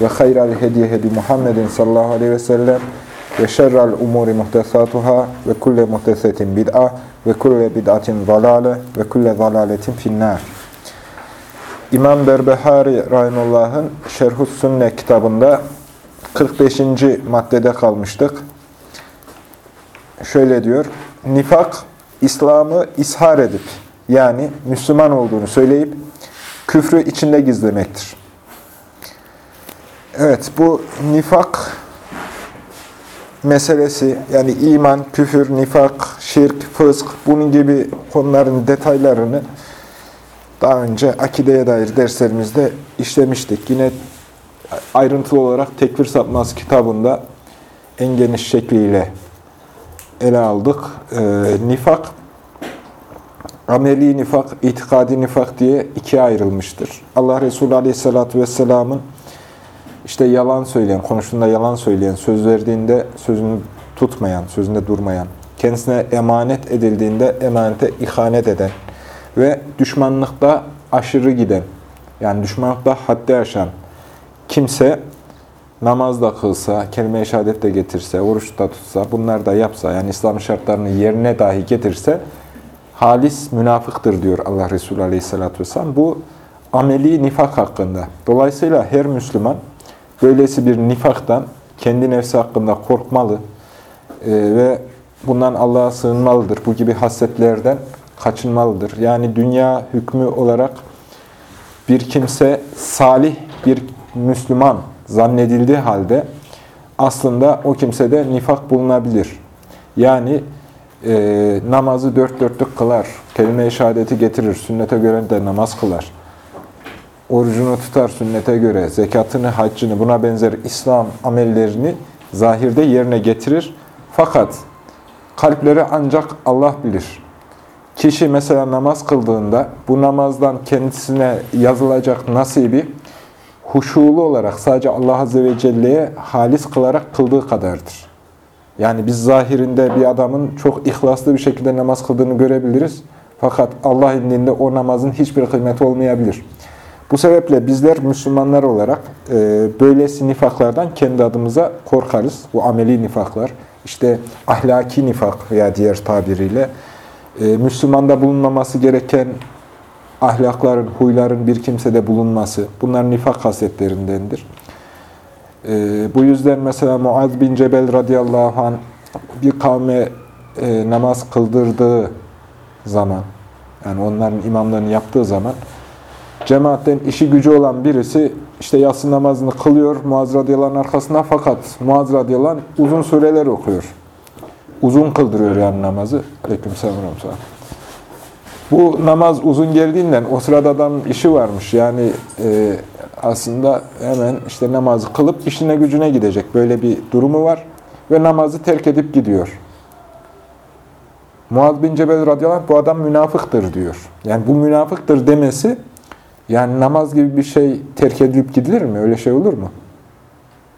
ve hayral hediye hedi Muhammedin sallallahu aleyhi ve sellem ve şerrel umuri muhtesatuhâ ve kulle muhtesetin bid'a ve kulle bid'atin zalale ve kulle zalaletin finnâr. İmam Berbehari Rahimullah'ın Şerhus Sünne kitabında 45. maddede kalmıştık. Şöyle diyor, nifak, İslam'ı ishar edip, yani Müslüman olduğunu söyleyip, küfrü içinde gizlemektir. Evet, bu nifak meselesi, yani iman, küfür, nifak, şirk, fısk, bunun gibi konuların detaylarını daha önce akideye dair derslerimizde işlemiştik. Yine ayrıntılı olarak Tekfir Sapmaz kitabında en geniş şekliyle ele aldık. Ee, nifak, ameli nifak, itikadi nifak diye ikiye ayrılmıştır. Allah Resulü Aleyhisselatü Vesselam'ın işte yalan söyleyen, konuştuğunda yalan söyleyen, söz verdiğinde sözünü tutmayan, sözünde durmayan, kendisine emanet edildiğinde emanete ihanet eden ve düşmanlıkta aşırı giden, yani düşmanlıkta haddi aşan kimse namaz da kılsa, kelime-i şehadet de getirse, oruç da tutsa, bunlar da yapsa, yani İslam şartlarını yerine dahi getirse, halis münafıktır diyor Allah Resulü Aleyhisselatü Vesselam. Bu ameli nifak hakkında. Dolayısıyla her Müslüman böylesi bir nifaktan kendi nefsi hakkında korkmalı e, ve bundan Allah'a sığınmalıdır. Bu gibi hasletlerden kaçınmalıdır. Yani dünya hükmü olarak bir kimse salih bir Müslüman zannedildiği halde aslında o kimsede nifak bulunabilir. Yani e, namazı dört dörtlük kılar, kelime-i şehadeti getirir, sünnete göre de namaz kılar. Orucunu tutar sünnete göre, zekatını, haccını, buna benzer İslam amellerini zahirde yerine getirir. Fakat kalpleri ancak Allah bilir. Kişi mesela namaz kıldığında bu namazdan kendisine yazılacak nasibi huşulu olarak sadece Allah Azze ve Celle'ye halis kılarak kıldığı kadardır. Yani biz zahirinde bir adamın çok ihlaslı bir şekilde namaz kıldığını görebiliriz. Fakat Allah indinde o namazın hiçbir kıymeti olmayabilir. Bu sebeple bizler Müslümanlar olarak e, böylesi nifaklardan kendi adımıza korkarız. Bu ameli nifaklar, işte ahlaki nifak veya diğer tabiriyle e, Müslümanda bulunmaması gereken ahlakların, huyların bir kimsede bulunması, bunlar nifak hasletlerindendir. E, bu yüzden mesela Muaz bin Cebel radıyallahu anh bir kavme e, namaz kıldırdığı zaman, yani onların imamlarını yaptığı zaman, cemaatten işi gücü olan birisi işte yatsı namazını kılıyor Muaz radıyallahu arkasında fakat Muaz radıyallahu uzun sureler okuyor. Uzun kıldırıyor yani namazı. Aleykümselam. Bu namaz uzun geldiğinden o sırada adam işi varmış. Yani e, aslında hemen işte namazı kılıp işine gücüne gidecek. Böyle bir durumu var. Ve namazı terk edip gidiyor. Muaz bin Cebel radıyallahu anh, bu adam münafıktır diyor. Yani bu münafıktır demesi yani namaz gibi bir şey terk edilip gidilir mi? Öyle şey olur mu?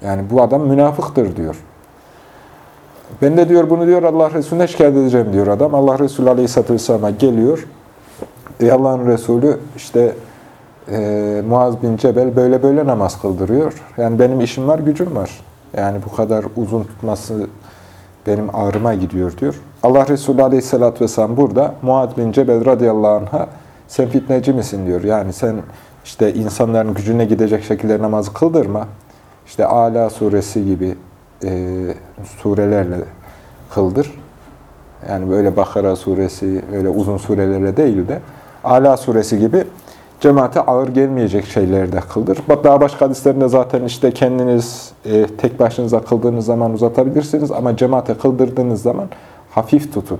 Yani bu adam münafıktır diyor. Ben de diyor bunu diyor Allah Resulüne şikayet edeceğim diyor adam. Allah Resulü Aleyhisselatü Vesselam'a geliyor. Ey Allah'ın Resulü işte e, Muaz bin Cebel böyle böyle namaz kıldırıyor. Yani benim işim var, gücüm var. Yani bu kadar uzun tutması benim ağrıma gidiyor diyor. Allah Resulü Aleyhisselatü Vesselam burada Muaz bin Cebel radıyallahu anh'a sen fitneci misin diyor. Yani sen işte insanların gücüne gidecek şekilde namazı kıldırma. İşte Ala suresi gibi e, surelerle kıldır. Yani böyle Bakara suresi, öyle uzun surelerle değil de Ala suresi gibi cemaate ağır gelmeyecek şeylerde kıldır. Daha başka hadislerinde zaten işte kendiniz e, tek başınıza kıldığınız zaman uzatabilirsiniz ama cemaate kıldırdığınız zaman hafif tutun.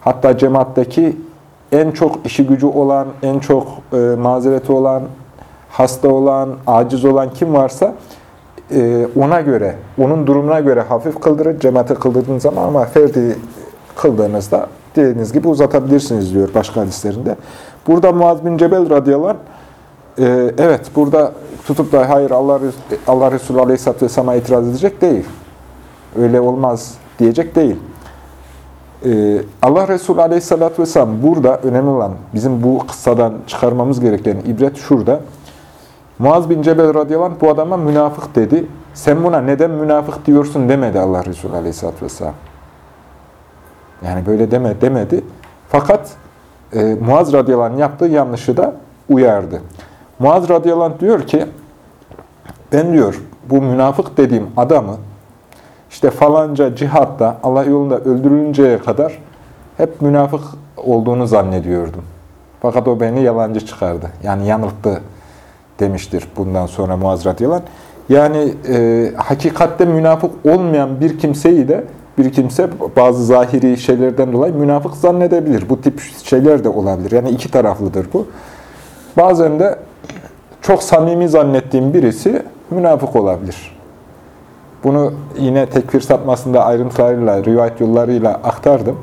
Hatta cemaatteki en çok işi gücü olan, en çok e, mazereti olan, hasta olan, aciz olan kim varsa e, ona göre, onun durumuna göre hafif kıldırın, cemaate kıldırdığınız zaman ama ferdi kıldığınızda dediğiniz gibi uzatabilirsiniz diyor başka hadislerinde. Burada Muaz bin Cebel radıyallahu anh, e, evet burada tutup da hayır Allah, Allah Resulü aleyhisselatü vesselam'a itiraz edecek değil. Öyle olmaz diyecek değil. E, Allah Resulü aleyhisselatü vesselam burada önemli olan bizim bu kıssadan çıkarmamız gereken ibret şurada. Muaz bin Cebel radıyallahu anh bu adama münafık dedi. Sen buna neden münafık diyorsun demedi Allah Resulü aleyhisselatü vesselam. Yani böyle deme demedi. Fakat e, Muaz radıyallahu anh yaptığı yanlışı da uyardı. Muaz radıyallahu anh diyor ki, ben diyor bu münafık dediğim adamı işte falanca cihatta Allah yolunda öldürülünceye kadar hep münafık olduğunu zannediyordum. Fakat o beni yalancı çıkardı. Yani yanılttı demiştir bundan sonra Muaz radıyallahu. Yani e, hakikatte münafık olmayan bir kimseyi de bir kimse bazı zahiri şeylerden dolayı münafık zannedebilir. Bu tip şeyler de olabilir. Yani iki taraflıdır bu. Bazen de çok samimi zannettiğim birisi münafık olabilir. Bunu yine tekfir sapmasında ayrıntılarıyla, rivayet yollarıyla aktardım.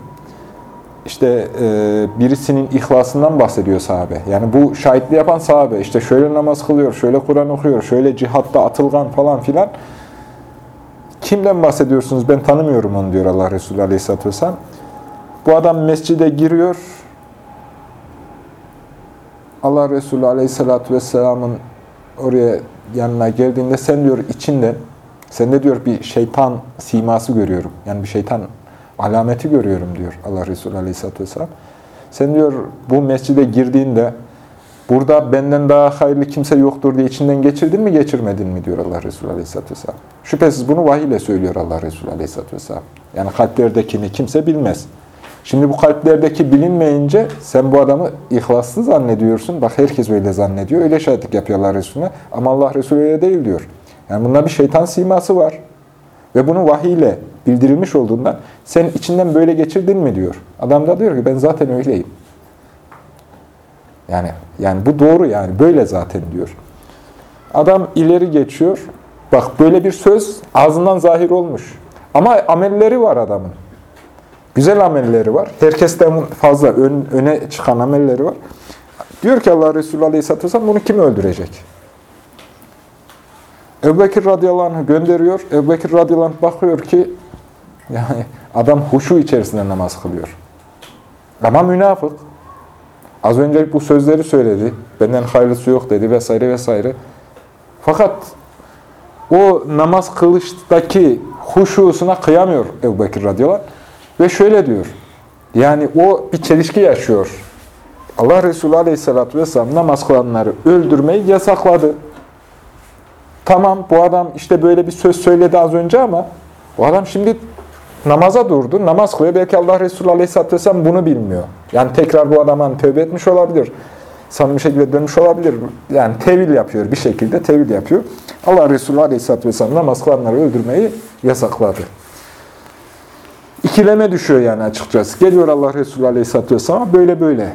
İşte e, birisinin ihlasından bahsediyor sahabe. Yani bu şahitliği yapan sahabe. İşte şöyle namaz kılıyor, şöyle Kur'an okuyor, şöyle cihatta atılgan falan filan. Kimden bahsediyorsunuz? Ben tanımıyorum onu diyor Allah Resulü Aleyhisselatü Vesselam. Bu adam mescide giriyor. Allah Resulü Aleyhisselatü Vesselam'ın oraya yanına geldiğinde sen diyor içinde, sende diyor bir şeytan siması görüyorum. Yani bir şeytan alameti görüyorum diyor Allah Resulü Aleyhisselatü Vesselam. Sen diyor bu mescide girdiğinde burada benden daha hayırlı kimse yoktur diye içinden geçirdin mi geçirmedin mi diyor Allah Resulü Aleyhisselatü Vesselam. Şüphesiz bunu vahiy ile söylüyor Allah Resulü Aleyhisselatü Vesselam. Yani kalplerdekini kimse bilmez. Şimdi bu kalplerdeki bilinmeyince sen bu adamı ihlaslı zannediyorsun. Bak herkes öyle zannediyor. Öyle şahitlik yapıyor Allah Resulüne. Ama Allah Resulü öyle değil diyor. Yani bunda bir şeytan siması var. Ve bunu vahiy ile bildirilmiş olduğundan sen içinden böyle geçirdin mi diyor. Adam da diyor ki ben zaten öyleyim. Yani yani bu doğru yani böyle zaten diyor. Adam ileri geçiyor. Bak böyle bir söz ağzından zahir olmuş. Ama amelleri var adamın. Güzel amelleri var. Herkesten fazla ön, öne çıkan amelleri var. Diyor ki Allah Resulü Aleyhisselatü Vesselam bunu kim öldürecek? Ebu Bekir radıyallahu gönderiyor. Ebu Bekir radıyallahu bakıyor ki yani adam huşu içerisinde namaz kılıyor. Ama münafık. Az önce bu sözleri söyledi. Benden hayırlısı yok dedi vesaire vesaire. Fakat o namaz kılıştaki huşusuna kıyamıyor Ebu Bekir radıyallahu. Ve şöyle diyor. Yani o bir çelişki yaşıyor. Allah Resulü aleyhissalatü vesselam namaz kılanları öldürmeyi yasakladı. Tamam bu adam işte böyle bir söz söyledi az önce ama bu adam şimdi namaza durdu. Namaz kılıyor. Belki Allah Resulü Aleyhisselatü Vesselam bunu bilmiyor. Yani tekrar bu adam hani tövbe etmiş olabilir. Samimi şekilde dönmüş olabilir. Yani tevil yapıyor bir şekilde. Tevil yapıyor. Allah Resulü Aleyhisselatü Vesselam namaz kılanları öldürmeyi yasakladı. İkileme düşüyor yani açıkçası. Geliyor Allah Resulü Aleyhisselatü Vesselam böyle böyle.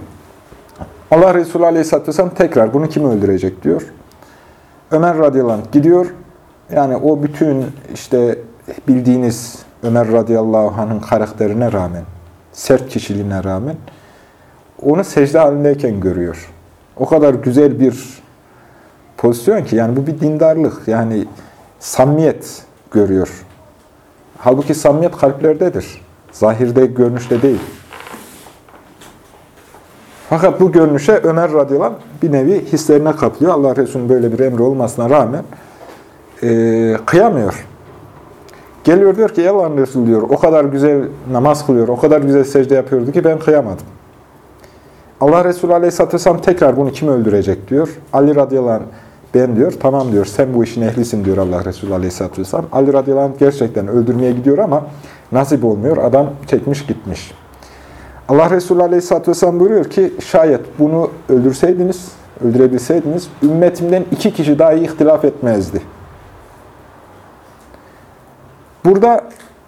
Allah Resulü Aleyhisselatü Vesselam tekrar bunu kim öldürecek diyor. Ömer radıyallahu anh gidiyor. Yani o bütün işte bildiğiniz Ömer radıyallahu anh'ın karakterine rağmen, sert kişiliğine rağmen onu secde halindeyken görüyor. O kadar güzel bir pozisyon ki yani bu bir dindarlık. Yani samimiyet görüyor. Halbuki samimiyet kalplerdedir. Zahirde, görünüşte değil. Fakat bu görünüşe Ömer radıyallahu bir nevi hislerine kaplıyor. Allah Resulü'nün böyle bir emri olmasına rağmen e, kıyamıyor. Geliyor diyor ki Allah'ın Resulü diyor o kadar güzel namaz kılıyor, o kadar güzel secde yapıyordu ki ben kıyamadım. Allah Resulü Aleyhisselatü Vesselam tekrar bunu kim öldürecek diyor. Ali radıyallahu anh ben diyor tamam diyor sen bu işin ehlisin diyor Allah Resulü Aleyhisselatü Vesselam. Ali radıyallahu anh gerçekten öldürmeye gidiyor ama nasip olmuyor. Adam çekmiş gitmiş. Allah Resulü Aleyhisselatü Vesselam buyuruyor ki şayet bunu öldürseydiniz, öldürebilseydiniz ümmetimden iki kişi dahi ihtilaf etmezdi. Burada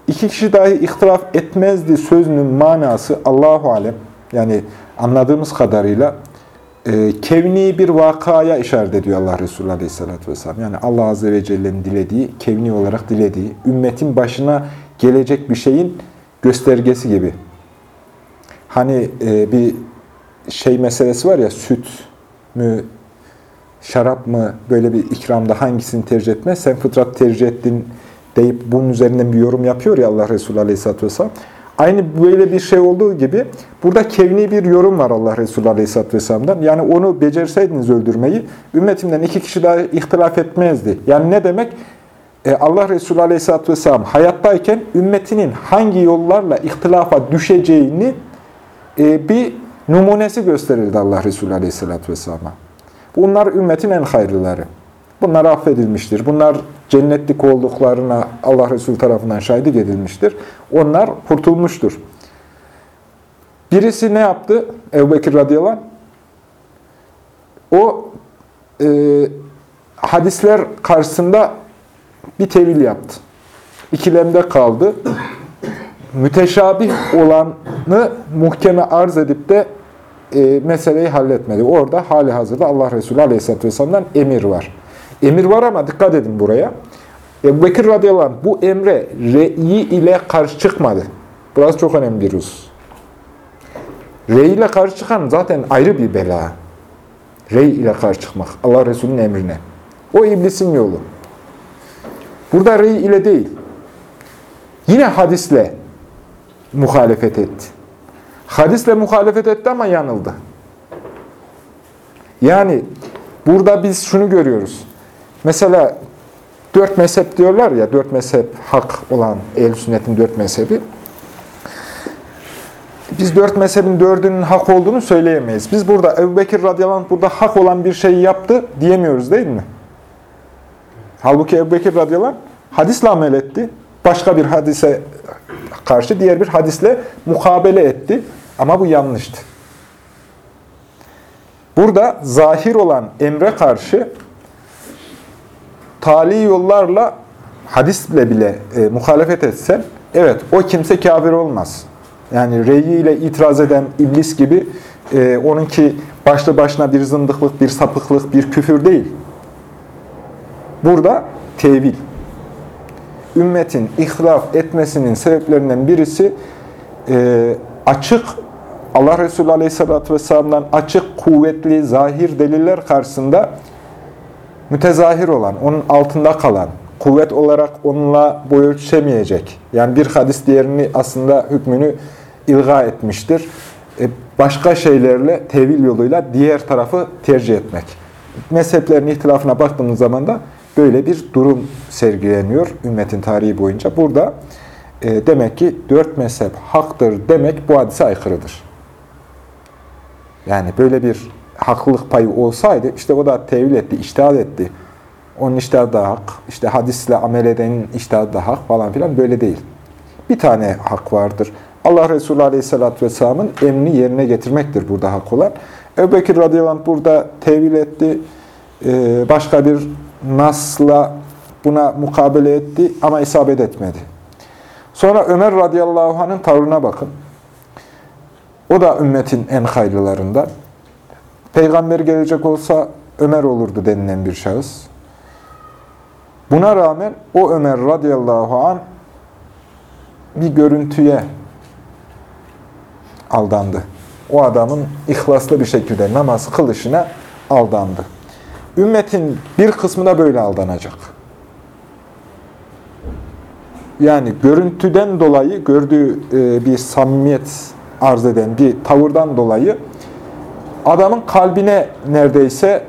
iki kişi dahi ihtilaf etmezdi sözünün manası Allahu Alem. Yani anladığımız kadarıyla e, kevni bir vakaya işaret ediyor Allah Resulü Aleyhisselatü Vesselam. Yani Allah Azze ve Celle'nin dilediği, kevni olarak dilediği, ümmetin başına gelecek bir şeyin göstergesi gibi. Hani e, bir şey meselesi var ya, süt mü, şarap mı, böyle bir ikramda hangisini tercih etmez? Sen fıtrat tercih ettin deyip bunun üzerinden bir yorum yapıyor ya Allah Resulü Aleyhisselatü Vesselam. Aynı böyle bir şey olduğu gibi burada kevni bir yorum var Allah Resulü Aleyhisselatü Vesselam'dan. Yani onu becerseydiniz öldürmeyi, ümmetimden iki kişi daha ihtilaf etmezdi. Yani ne demek? Ee, Allah Resulü Aleyhisselatü Vesselam hayattayken ümmetinin hangi yollarla ihtilafa düşeceğini e, bir numunesi gösterirdi Allah Resulü Aleyhisselatü Vesselam'a. Bunlar ümmetin en hayırlıları. Bunlar affedilmiştir. Bunlar cennetlik olduklarına Allah Resulü tarafından şahitlik edilmiştir. Onlar kurtulmuştur. Birisi ne yaptı? Ebu Bekir radıyallahu anh. O e, hadisler karşısında bir tevil yaptı. İkilemde kaldı. Müteşabih olanı muhkeme arz edip de e, meseleyi halletmedi. Orada hali hazırda Allah Resulü Aleyhisselatü Vesselam'dan emir var. Emir var ama dikkat edin buraya. Ebu Bekir radıyallahu anh bu emre re'yi ile karşı çıkmadı. Burası çok önemli bir husus. Rey ile karşı çıkan zaten ayrı bir bela. Rey ile karşı çıkmak. Allah Resulü'nün emrine. O iblisin yolu. Burada rey ile değil. Yine hadisle muhalefet etti. Hadisle muhalefet etti ama yanıldı. Yani burada biz şunu görüyoruz. Mesela dört mezhep diyorlar ya, dört mezhep hak olan ehl sünnetin dört mezhebi. Biz dört mezhebin dördünün hak olduğunu söyleyemeyiz. Biz burada Ebu Bekir radıyallahu anh burada hak olan bir şeyi yaptı diyemiyoruz değil mi? Halbuki Ebu Bekir radıyallahu anh hadisle amel etti. Başka bir hadise karşı diğer bir hadisle mukabele etti. Ama bu yanlıştı. Burada zahir olan emre karşı tali yollarla hadisle bile e, muhalefet etsen, evet o kimse kafir olmaz. Yani reyi ile itiraz eden iblis gibi e, onunki başlı başına bir zındıklık, bir sapıklık, bir küfür değil. Burada tevil. Ümmetin ihtilaf etmesinin sebeplerinden birisi e, açık Allah Resulü Aleyhisselatü Vesselam'dan açık, kuvvetli, zahir deliller karşısında mütezahir olan, onun altında kalan, kuvvet olarak onunla boy ölçüşemeyecek. Yani bir hadis diğerini aslında hükmünü ilga etmiştir. E, başka şeylerle, tevil yoluyla diğer tarafı tercih etmek. Mezheplerin ihtilafına baktığımız zaman da böyle bir durum sergileniyor ümmetin tarihi boyunca. Burada e, demek ki dört mezhep haktır demek bu hadise aykırıdır. Yani böyle bir haklılık payı olsaydı işte o da tevil etti, iştihad etti. Onun iştihadı da hak, işte hadisle amel edenin iştihadı da hak falan filan böyle değil. Bir tane hak vardır. Allah Resulü Aleyhisselatü Vesselam'ın emni yerine getirmektir burada hak olan. Ebu Bekir radıyallahu anh burada tevil etti. Ee, başka bir nasla buna mukabele etti ama isabet etmedi. Sonra Ömer radıyallahu anh'ın tavrına bakın. O da ümmetin en hayırlılarından. Peygamber gelecek olsa Ömer olurdu denilen bir şahıs. Buna rağmen o Ömer radıyallahu an bir görüntüye aldandı. O adamın ihlaslı bir şekilde namaz kılışına aldandı. Ümmetin bir kısmı da böyle aldanacak. Yani görüntüden dolayı gördüğü e, bir samimiyet arz eden bir tavırdan dolayı adamın kalbine neredeyse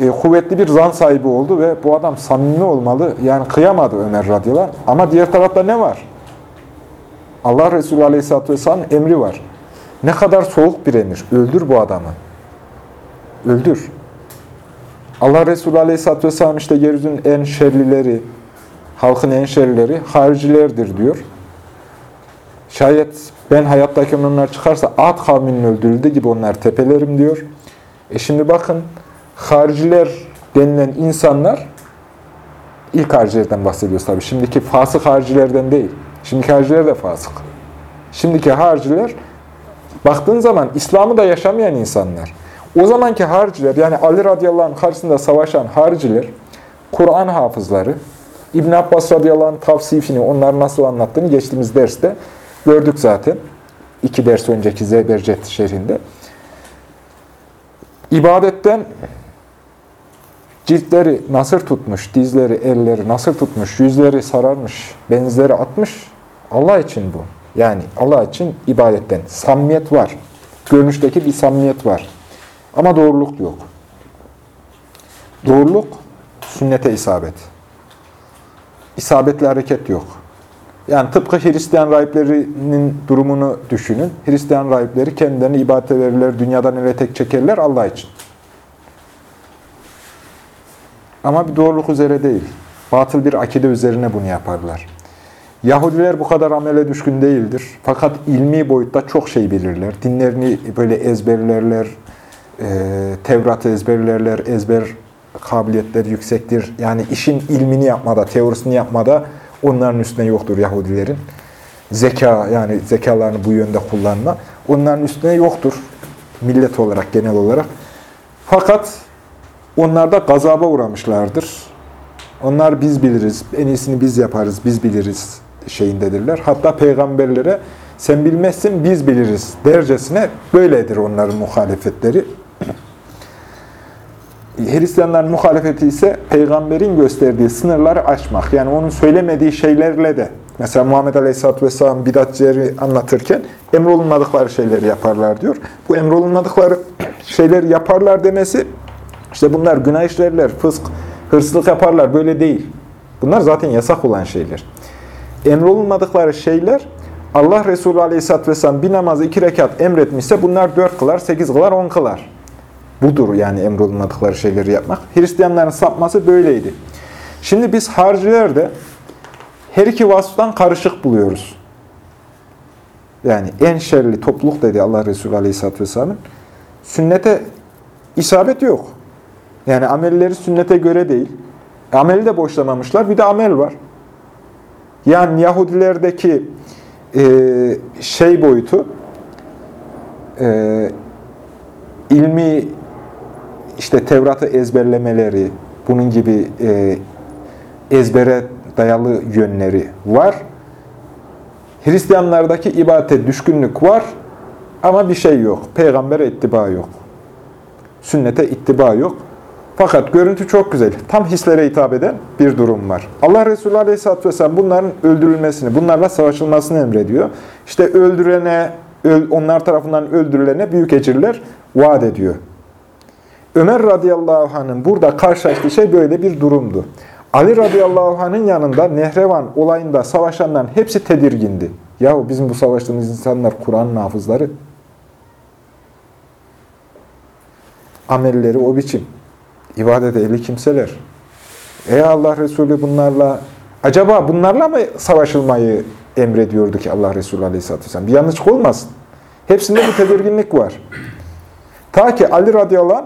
e, kuvvetli bir zan sahibi oldu ve bu adam samimi olmalı. Yani kıyamadı Ömer radıyallahu. Ama diğer tarafta ne var? Allah Resulü aleyhisselatü vesselam emri var. Ne kadar soğuk bir emir. Öldür bu adamı. Öldür. Allah Resulü aleyhisselatü vesselam işte yeryüzünün en şerlileri, halkın en şerlileri haricilerdir diyor. Şayet ben hayattayken onlar çıkarsa Ad kavminin öldürüldüğü gibi onlar tepelerim diyor. E şimdi bakın hariciler denilen insanlar ilk haricilerden bahsediyoruz tabii. Şimdiki fasık haricilerden değil. Şimdiki hariciler de fasık. Şimdiki hariciler baktığın zaman İslam'ı da yaşamayan insanlar. O zamanki hariciler, yani Ali radıyallahu anh karşısında savaşan hariciler, Kur'an hafızları, İbn Abbas radıyallahu anh tavsifini, onlar nasıl anlattığını geçtiğimiz derste gördük zaten. İki ders önceki Zebercet şehrinde. İbadetten ciltleri nasır tutmuş, dizleri, elleri nasır tutmuş, yüzleri sararmış, benzleri atmış. Allah için bu. Yani Allah için ibadetten. Samimiyet var. Görünüşteki bir samimiyet var. Ama doğruluk yok. Doğruluk sünnete isabet. İsabetli hareket yok. Yani tıpkı Hristiyan rahiplerinin durumunu düşünün. Hristiyan rahipleri kendilerini ibadete verirler, dünyadan ele tek çekerler Allah için. Ama bir doğruluk üzere değil. Batıl bir akide üzerine bunu yaparlar. Yahudiler bu kadar amele düşkün değildir. Fakat ilmi boyutta çok şey bilirler. Dinlerini böyle ezberlerler, e, Tevrat'ı ezberlerler, ezber kabiliyetleri yüksektir. Yani işin ilmini yapmada, teorisini yapmada onların üstüne yoktur Yahudilerin. Zeka, yani zekalarını bu yönde kullanma, onların üstüne yoktur. Millet olarak, genel olarak. Fakat onlar da gazaba uğramışlardır. Onlar biz biliriz, en iyisini biz yaparız, biz biliriz şeyindedirler. Hatta peygamberlere sen bilmezsin biz biliriz dercesine böyledir onların muhalefetleri. Hristiyanların muhalefeti ise peygamberin gösterdiği sınırları aşmak. Yani onun söylemediği şeylerle de mesela Muhammed Aleyhisselatü Vesselam bidatçileri anlatırken emrolunmadıkları şeyleri yaparlar diyor. Bu emrolunmadıkları şeyleri yaparlar demesi işte bunlar günah işlerler, fısk, hırsızlık yaparlar böyle değil. Bunlar zaten yasak olan şeyler. Emrolunmadıkları şeyler Allah Resulü Aleyhisselatü Vesselam bir namazı iki rekat emretmişse bunlar dört kılar, sekiz kılar, on kılar. Budur yani emrolunmadıkları şeyleri yapmak. Hristiyanların sapması böyleydi. Şimdi biz harcilerde her iki vasıftan karışık buluyoruz. Yani en şerli topluluk dedi Allah Resulü Aleyhisselatü Vesselam'ın. Sünnete isabet yok. Yani amelleri sünnete göre değil. Ameli de boşlamamışlar. Bir de amel var. Yani Yahudilerdeki e, şey boyutu e, ilmi işte Tevrat'ı ezberlemeleri, bunun gibi e, ezbere dayalı yönleri var. Hristiyanlardaki ibadete düşkünlük var ama bir şey yok. Peygamber'e ittiba yok. Sünnete ittiba yok. Fakat görüntü çok güzel. Tam hislere hitap eden bir durum var. Allah Resulü Aleyhisselatü Vesselam bunların öldürülmesini, bunlarla savaşılmasını emrediyor. İşte öldürene, onlar tarafından öldürülene büyük ecirler vaat ediyor. Ömer radıyallahu anh'ın burada karşılaştığı şey böyle bir durumdu. Ali radıyallahu anh'ın yanında Nehrevan olayında savaşanların hepsi tedirgindi. Yahu bizim bu savaştığımız insanlar Kur'an'ın hafızları. Amelleri o biçim. İbadet ehli kimseler. Ey Allah Resulü bunlarla, acaba bunlarla mı savaşılmayı emrediyordu ki Allah Resulü Aleyhisselatü Vesselam? Bir yanlışlık olmasın. Hepsinde bir tedirginlik var. Ta ki Ali radıyallahu anh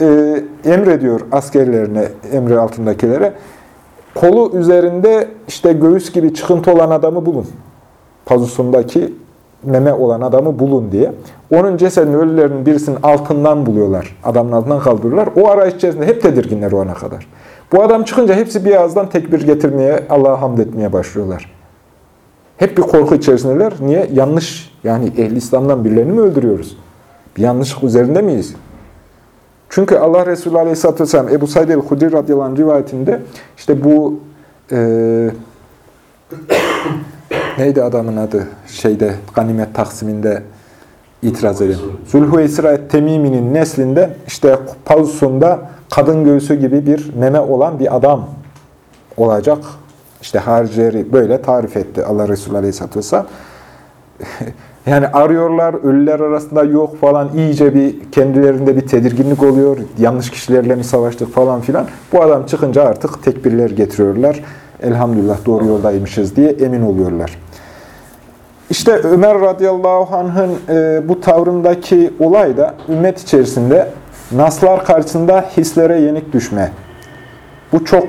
e, emrediyor askerlerine, emri altındakilere. Kolu üzerinde işte göğüs gibi çıkıntı olan adamı bulun. Pazusundaki meme olan adamı bulun diye. Onun cesedini ölülerin birisinin altından buluyorlar. Adamın altından kaldırırlar. O arayış içerisinde hep tedirginler o ana kadar. Bu adam çıkınca hepsi bir ağızdan tekbir getirmeye, Allah'a hamd etmeye başlıyorlar. Hep bir korku içerisindeler. Niye? Yanlış. Yani ehli İslam'dan birilerini mi öldürüyoruz? Bir yanlışlık üzerinde miyiz? Çünkü Allah Resulü Aleyhisselatü Vesselam Ebu Said el-Hudri radıyallahu anh rivayetinde işte bu e, neydi adamın adı şeyde ganimet taksiminde itiraz edin. Zülhüveysira et-Temimi'nin neslinde işte pavusunda kadın göğsü gibi bir meme olan bir adam olacak. İşte haricileri böyle tarif etti Allah Resulü Aleyhisselatü Vesselam. Yani arıyorlar, ölüler arasında yok falan iyice bir kendilerinde bir tedirginlik oluyor. Yanlış kişilerle mi savaştık falan filan. Bu adam çıkınca artık tekbirler getiriyorlar. Elhamdülillah doğru yoldaymışız diye emin oluyorlar. İşte Ömer radıyallahu anh'ın e, bu tavrındaki olay da ümmet içerisinde naslar karşısında hislere yenik düşme. Bu çok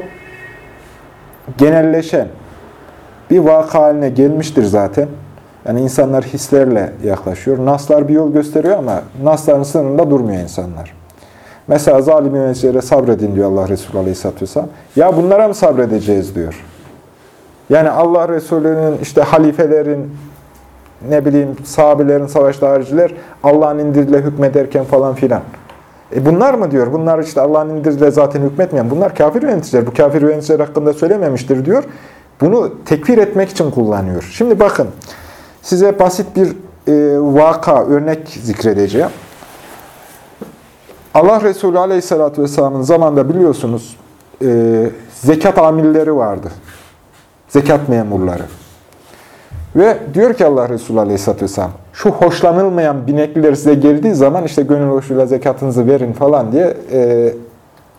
genelleşen bir vaka haline gelmiştir zaten. Yani insanlar hislerle yaklaşıyor. Naslar bir yol gösteriyor ama nasların sınırında durmuyor insanlar. Mesela zalim yöneticilere sabredin diyor Allah Resulü Aleyhisselatü Vesselam. Ya bunlara mı sabredeceğiz diyor. Yani Allah Resulü'nün işte halifelerin, ne bileyim sahabelerin, savaşta hariciler Allah'ın indiriyle hükmederken falan filan. E bunlar mı diyor? Bunlar işte Allah'ın indiriyle zaten hükmetmeyen. Bunlar kafir yöneticiler. Bu kafir yöneticiler hakkında söylememiştir diyor. Bunu tekfir etmek için kullanıyor. Şimdi bakın size basit bir e, vaka, örnek zikredeceğim. Allah Resulü Aleyhisselatü Vesselam'ın zamanında biliyorsunuz e, zekat amilleri vardı. Zekat memurları. Ve diyor ki Allah Resulü Aleyhisselatü Vesselam, şu hoşlanılmayan binekliler size geldiği zaman işte gönül hoşuyla zekatınızı verin falan diye e,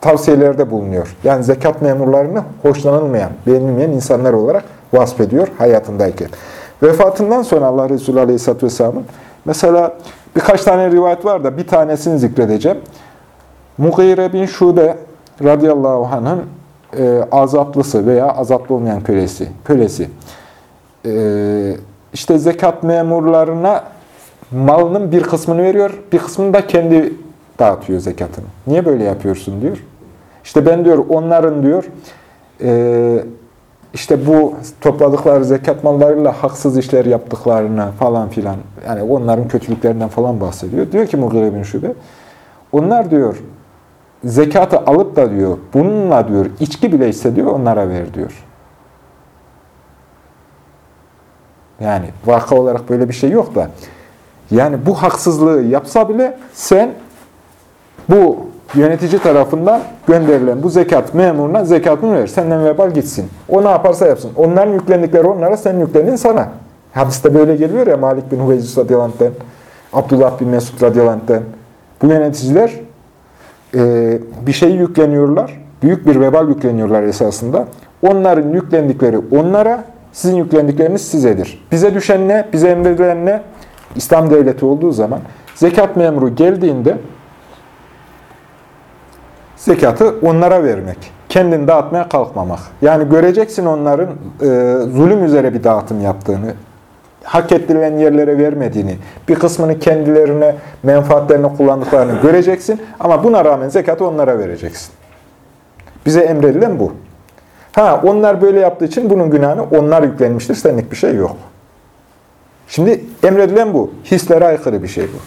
tavsiyelerde bulunuyor. Yani zekat memurlarını hoşlanılmayan, beğenilmeyen insanlar olarak vasfediyor hayatındayken. Vefatından sonra Allah Resulü Aleyhisselatü Vesselam'ın mesela birkaç tane rivayet var da bir tanesini zikredeceğim. Mugire bin Şube radıyallahu anh'ın e, azaplısı veya azaplı olmayan kölesi. kölesi. E, işte zekat memurlarına malının bir kısmını veriyor, bir kısmını da kendi dağıtıyor zekatını. Niye böyle yapıyorsun diyor. İşte ben diyor onların diyor e, işte bu topladıkları zekat mallarıyla haksız işler yaptıklarını falan filan yani onların kötülüklerinden falan bahsediyor. Diyor ki Mughire bin Şube onlar diyor zekatı alıp da diyor bununla diyor içki bile hissediyor onlara ver diyor. Yani vaka olarak böyle bir şey yok da yani bu haksızlığı yapsa bile sen bu yönetici tarafından gönderilen bu zekat memuruna zekatını ver. Senden vebal gitsin. O ne yaparsa yapsın. Onların yüklendikleri onlara, sen yüklendin sana. Hadiste böyle geliyor ya Malik bin Hüveycis radıyallahu Abdullah bin Mesud radıyallahu Bu yöneticiler e, bir şey yükleniyorlar. Büyük bir vebal yükleniyorlar esasında. Onların yüklendikleri onlara, sizin yüklendikleriniz sizedir. Bize düşen ne? Bize emredilen ne? İslam devleti olduğu zaman zekat memuru geldiğinde zekatı onlara vermek. Kendini dağıtmaya kalkmamak. Yani göreceksin onların e, zulüm üzere bir dağıtım yaptığını, hak ettirilen yerlere vermediğini, bir kısmını kendilerine, menfaatlerine kullandıklarını göreceksin. Ama buna rağmen zekatı onlara vereceksin. Bize emredilen bu. Ha onlar böyle yaptığı için bunun günahını onlar yüklenmiştir. Senlik bir şey yok. Şimdi emredilen bu. Hislere aykırı bir şey bu.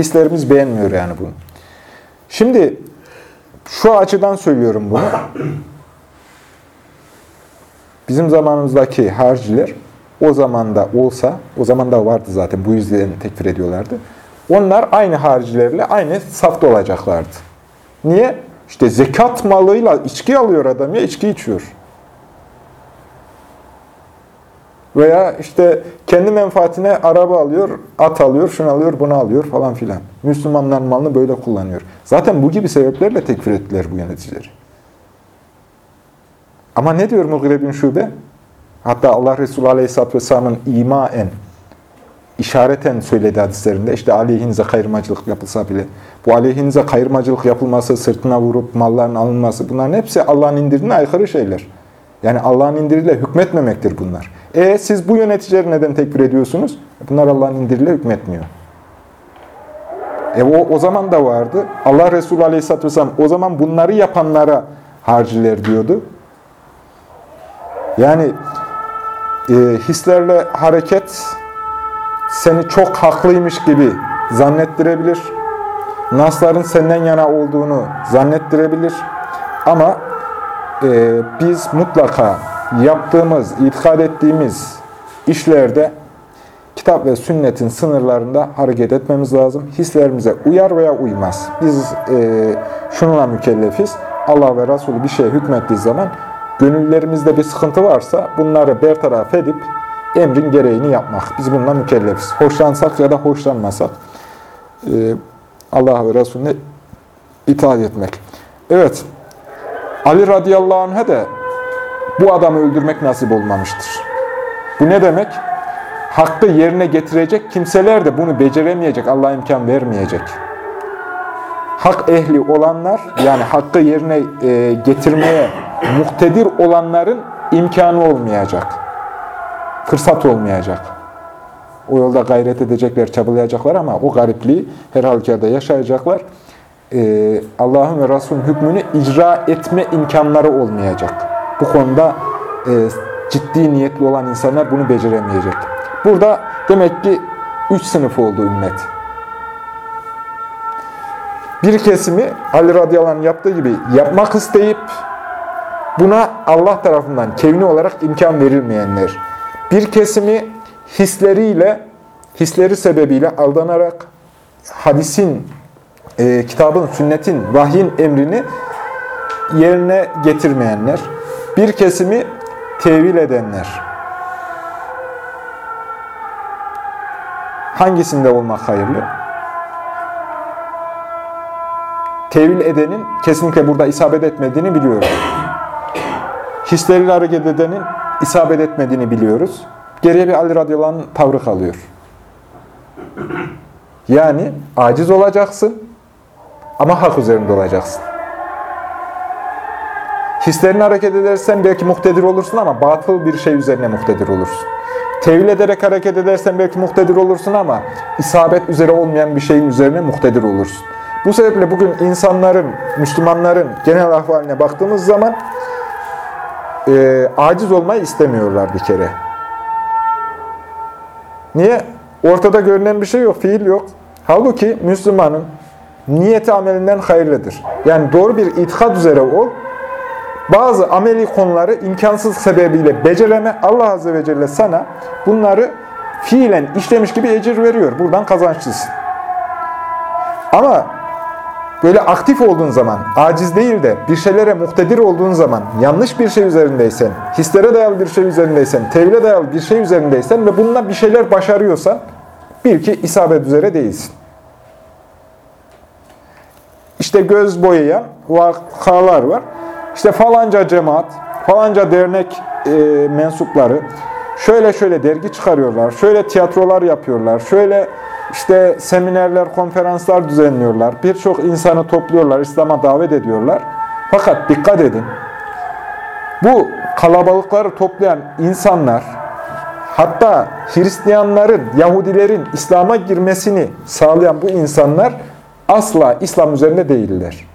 Hislerimiz beğenmiyor yani bunu. Şimdi şu açıdan söylüyorum bunu. Bizim zamanımızdaki harciler o zamanda olsa, o zaman da vardı zaten bu yüzden tekfir ediyorlardı. Onlar aynı harcilerle aynı safta olacaklardı. Niye? İşte zekat malıyla içki alıyor adam ya, içki içiyor. Veya işte kendi menfaatine araba alıyor, at alıyor, şunu alıyor, bunu alıyor falan filan. Müslümanların malını böyle kullanıyor. Zaten bu gibi sebeplerle tekfir ettiler bu yöneticileri. Ama ne diyor Mughire bin Şube? Hatta Allah Resulü Aleyhisselatü Vesselam'ın imaen, işareten söyledi hadislerinde. İşte aleyhinize kayırmacılık yapılsa bile. Bu aleyhinize kayırmacılık yapılması, sırtına vurup malların alınması bunların hepsi Allah'ın indirdiğine aykırı şeyler. Yani Allah'ın indiriyle hükmetmemektir bunlar. E siz bu yöneticileri neden tekfir ediyorsunuz? Bunlar Allah'ın indiriyle hükmetmiyor. E o, o zaman da vardı. Allah Resulü Aleyhisselatü Vesselam o zaman bunları yapanlara harciler diyordu. Yani e, hislerle hareket seni çok haklıymış gibi zannettirebilir. Nasların senden yana olduğunu zannettirebilir. Ama e, biz mutlaka yaptığımız, itikad ettiğimiz işlerde kitap ve sünnetin sınırlarında hareket etmemiz lazım. Hislerimize uyar veya uymaz. Biz e, şununla mükellefiz. Allah ve Resulü bir şey hükmettiği zaman gönüllerimizde bir sıkıntı varsa bunları bertaraf edip emrin gereğini yapmak. Biz bununla mükellefiz. Hoşlansak ya da hoşlanmasak e, Allah ve Resulüne itaat etmek. Evet. Ali radıyallahu anh'a de bu adamı öldürmek nasip olmamıştır. Bu ne demek? Hakkı yerine getirecek kimseler de bunu beceremeyecek, Allah imkan vermeyecek. Hak ehli olanlar, yani hakkı yerine e, getirmeye muhtedir olanların imkanı olmayacak. Fırsat olmayacak. O yolda gayret edecekler, çabalayacaklar ama o garipliği her halükarda yaşayacaklar. Ee, Allah'ın ve Resul'ün hükmünü icra etme imkanları olmayacak. Bu konuda e, ciddi niyetli olan insanlar bunu beceremeyecek. Burada demek ki üç sınıf oldu ümmet. Bir kesimi Ali radıyallahu yaptığı gibi yapmak isteyip buna Allah tarafından kevni olarak imkan verilmeyenler. Bir kesimi hisleriyle, hisleri sebebiyle aldanarak hadisin, e, kitabın, sünnetin, vahyin emrini yerine getirmeyenler. Bir kesimi tevil edenler. Hangisinde olmak hayırlı? Tevil edenin kesinlikle burada isabet etmediğini biliyoruz. Hisleriyle hareket edenin isabet etmediğini biliyoruz. Geriye bir Ali radıyallahu anh tavrı kalıyor. Yani aciz olacaksın ama hak üzerinde olacaksın. Hislerini hareket edersen belki muhtedir olursun ama batıl bir şey üzerine muhtedir olursun. Tevil ederek hareket edersen belki muhtedir olursun ama isabet üzere olmayan bir şeyin üzerine muhtedir olursun. Bu sebeple bugün insanların, Müslümanların genel ahvaline baktığımız zaman e, aciz olmayı istemiyorlar bir kere. Niye? Ortada görünen bir şey yok, fiil yok. Halbuki Müslümanın niyeti amelinden hayırlıdır. Yani doğru bir itikat üzere ol, bazı ameli konuları imkansız sebebiyle becereme Allah Azze ve Celle sana bunları fiilen işlemiş gibi ecir veriyor. Buradan kazançlısın. Ama böyle aktif olduğun zaman, aciz değil de bir şeylere muhtedir olduğun zaman, yanlış bir şey üzerindeysen, hislere dayalı bir şey üzerindeysen, tevhile dayalı bir şey üzerindeysen ve bununla bir şeyler başarıyorsan, bil ki isabet üzere değilsin. İşte göz boyayan vakalar var. İşte falanca cemaat, falanca dernek e, mensupları şöyle şöyle dergi çıkarıyorlar, şöyle tiyatrolar yapıyorlar, şöyle işte seminerler, konferanslar düzenliyorlar. Birçok insanı topluyorlar, İslam'a davet ediyorlar. Fakat dikkat edin, bu kalabalıkları toplayan insanlar, hatta Hristiyanların, Yahudilerin İslam'a girmesini sağlayan bu insanlar asla İslam üzerinde değiller.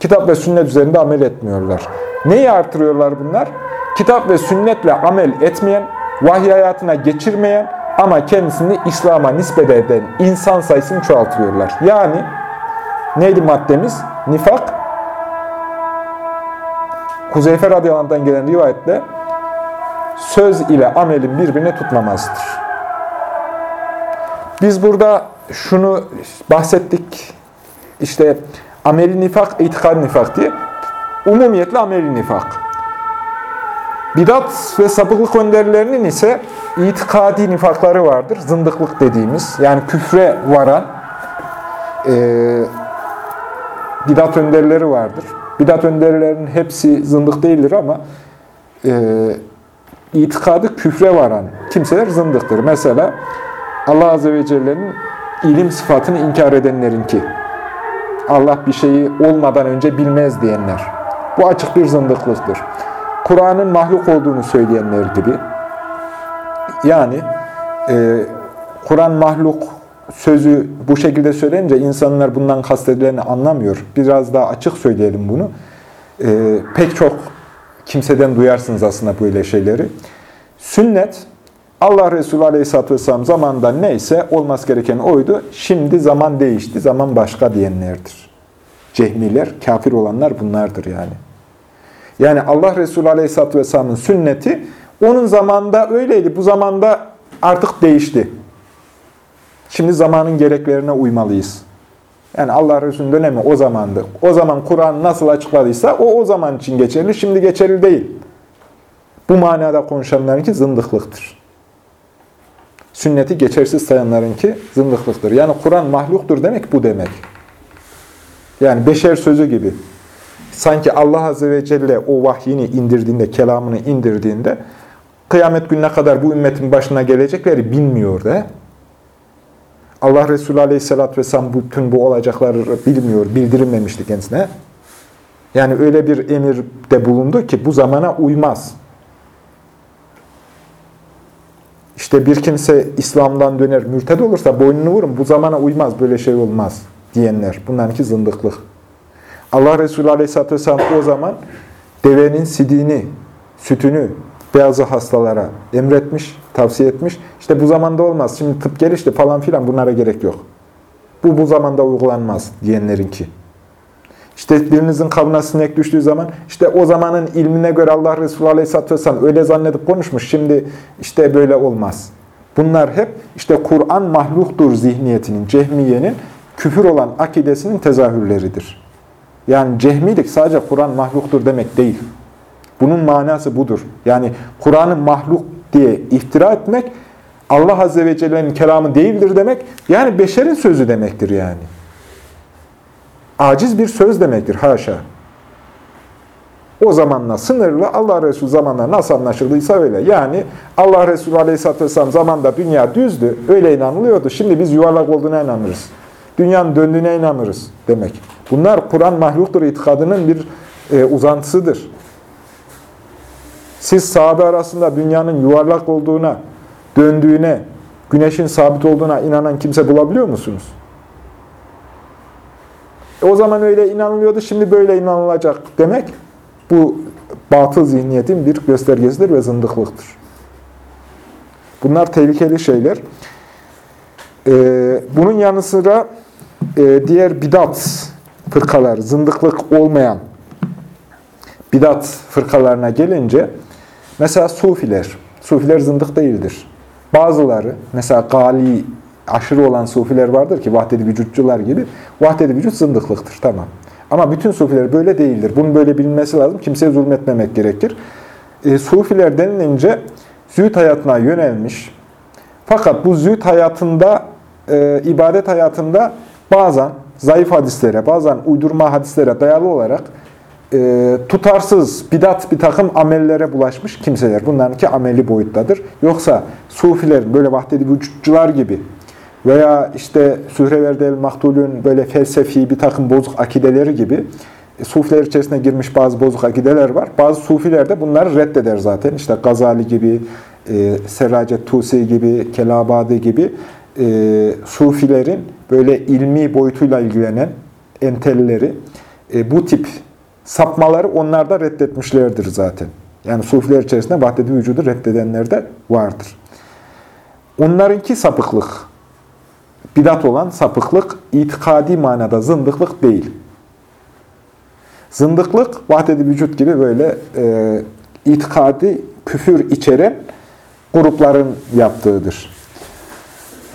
Kitap ve sünnet üzerinde amel etmiyorlar. Neyi artırıyorlar bunlar? Kitap ve sünnetle amel etmeyen, vahiy hayatına geçirmeyen ama kendisini İslam'a nispet eden insan sayısını çoğaltıyorlar. Yani neydi maddemiz? Nifak. Kuzeyfe radıyallahu gelen rivayette söz ile amelin birbirine tutmamasıdır. Biz burada şunu bahsettik. İşte ameli nifak, itikad nifak diye. Umumiyetle ameli nifak. Bidat ve sapıklık önderlerinin ise itikadi nifakları vardır. Zındıklık dediğimiz, yani küfre varan e, bidat önderleri vardır. Bidat önderlerinin hepsi zındık değildir ama e, itikadı küfre varan kimseler zındıktır. Mesela Allah Azze ve Celle'nin ilim sıfatını inkar edenlerinki. Allah bir şeyi olmadan önce bilmez diyenler. Bu açık bir zındıklıktır. Kur'an'ın mahluk olduğunu söyleyenler gibi. Yani e, Kur'an mahluk sözü bu şekilde söylenince insanlar bundan kastedileni anlamıyor. Biraz daha açık söyleyelim bunu. E, pek çok kimseden duyarsınız aslında böyle şeyleri. Sünnet, Allah Resulü Aleyhisselatü Vesselam zamanında neyse olması gereken oydu. Şimdi zaman değişti, zaman başka diyenlerdir. Cehmiler, kafir olanlar bunlardır yani. Yani Allah Resulü Aleyhisselatü Vesselam'ın sünneti onun zamanında öyleydi. Bu zamanda artık değişti. Şimdi zamanın gereklerine uymalıyız. Yani Allah Resulü'nün dönemi o zamandı. O zaman Kur'an nasıl açıkladıysa o o zaman için geçerli, şimdi geçerli değil. Bu manada konuşanlarınki zındıklıktır. Sünneti geçersiz sayanlarınki zındıklıktır. Yani Kur'an mahluktur demek bu demek. Yani beşer sözü gibi. Sanki Allah Azze ve Celle o vahyini indirdiğinde, kelamını indirdiğinde kıyamet gününe kadar bu ümmetin başına gelecekleri bilmiyor da. Allah Resulü Aleyhisselatü Vesselam bütün bu olacakları bilmiyor, bildirilmemişti kendisine. Yani öyle bir emir de bulundu ki bu zamana uymaz. İşte bir kimse İslam'dan döner, mürted olursa boynunu vurun, bu zamana uymaz, böyle şey olmaz diyenler. Bunlarınki zındıklık. Allah Resulü Aleyhisselatü Vesselam o zaman devenin sidini, sütünü beyazı hastalara emretmiş, tavsiye etmiş. İşte bu zamanda olmaz, şimdi tıp gelişti falan filan bunlara gerek yok. Bu bu zamanda uygulanmaz diyenlerinki. İşte birinizin kabına sinek düştüğü zaman, işte o zamanın ilmine göre Allah Resulü Aleyhisselatü Vesselam öyle zannedip konuşmuş, şimdi işte böyle olmaz. Bunlar hep işte Kur'an mahluktur zihniyetinin, cehmiyenin, küfür olan akidesinin tezahürleridir. Yani cehmilik sadece Kur'an mahluktur demek değil. Bunun manası budur. Yani Kur'an'ı mahluk diye iftira etmek, Allah Azze ve Celle'nin kelamı değildir demek, yani beşerin sözü demektir yani. Aciz bir söz demektir, haşa. O zamanla sınırlı, Allah Resulü zamanla nasıl anlaşıldıysa öyle. Yani Allah Resulü Aleyhisselatü Vesselam zamanda dünya düzdü, öyle inanılıyordu. Şimdi biz yuvarlak olduğuna inanırız. Dünyanın döndüğüne inanırız demek. Bunlar Kur'an mahluktur itikadının bir e, uzantısıdır. Siz sahabe arasında dünyanın yuvarlak olduğuna, döndüğüne, güneşin sabit olduğuna inanan kimse bulabiliyor musunuz? E o zaman öyle inanılıyordu, şimdi böyle inanılacak demek bu batıl zihniyetin bir göstergesidir ve zındıklıktır. Bunlar tehlikeli şeyler. Ee, bunun yanı sıra e, diğer bidat fırkalar, zındıklık olmayan bidat fırkalarına gelince, mesela sufiler, sufiler zındık değildir. Bazıları, mesela gali, aşırı olan sufiler vardır ki vahdedi vücutçular gibi, vahdedi vücut zındıklıktır, tamam. Ama bütün sufiler böyle değildir. Bunun böyle bilinmesi lazım. Kimseye zulmetmemek gerekir. E, sufiler denilince zühd hayatına yönelmiş. Fakat bu zühd hayatında, e, ibadet hayatında bazen zayıf hadislere, bazen uydurma hadislere dayalı olarak e, tutarsız, bidat bir takım amellere bulaşmış kimseler. Bunlarınki ameli boyuttadır. Yoksa sufiler böyle vahdedi vücutçular gibi veya işte Sühreverdi el-Mahtul'ün böyle felsefi bir takım bozuk akideleri gibi e, sufiler içerisine girmiş bazı bozuk akideler var. Bazı sufiler de bunları reddeder zaten. İşte Gazali gibi, e, Serracet Tusi gibi, Kelabadi gibi e, sufilerin böyle ilmi boyutuyla ilgilenen entelleri e, bu tip sapmaları onlar da reddetmişlerdir zaten. Yani sufiler içerisinde vahdedi vücudu reddedenler de vardır. Onlarınki sapıklık, bidat olan sapıklık, itikadi manada zındıklık değil. Zındıklık, vahdedi vücut gibi böyle e, itikadi küfür içeren grupların yaptığıdır.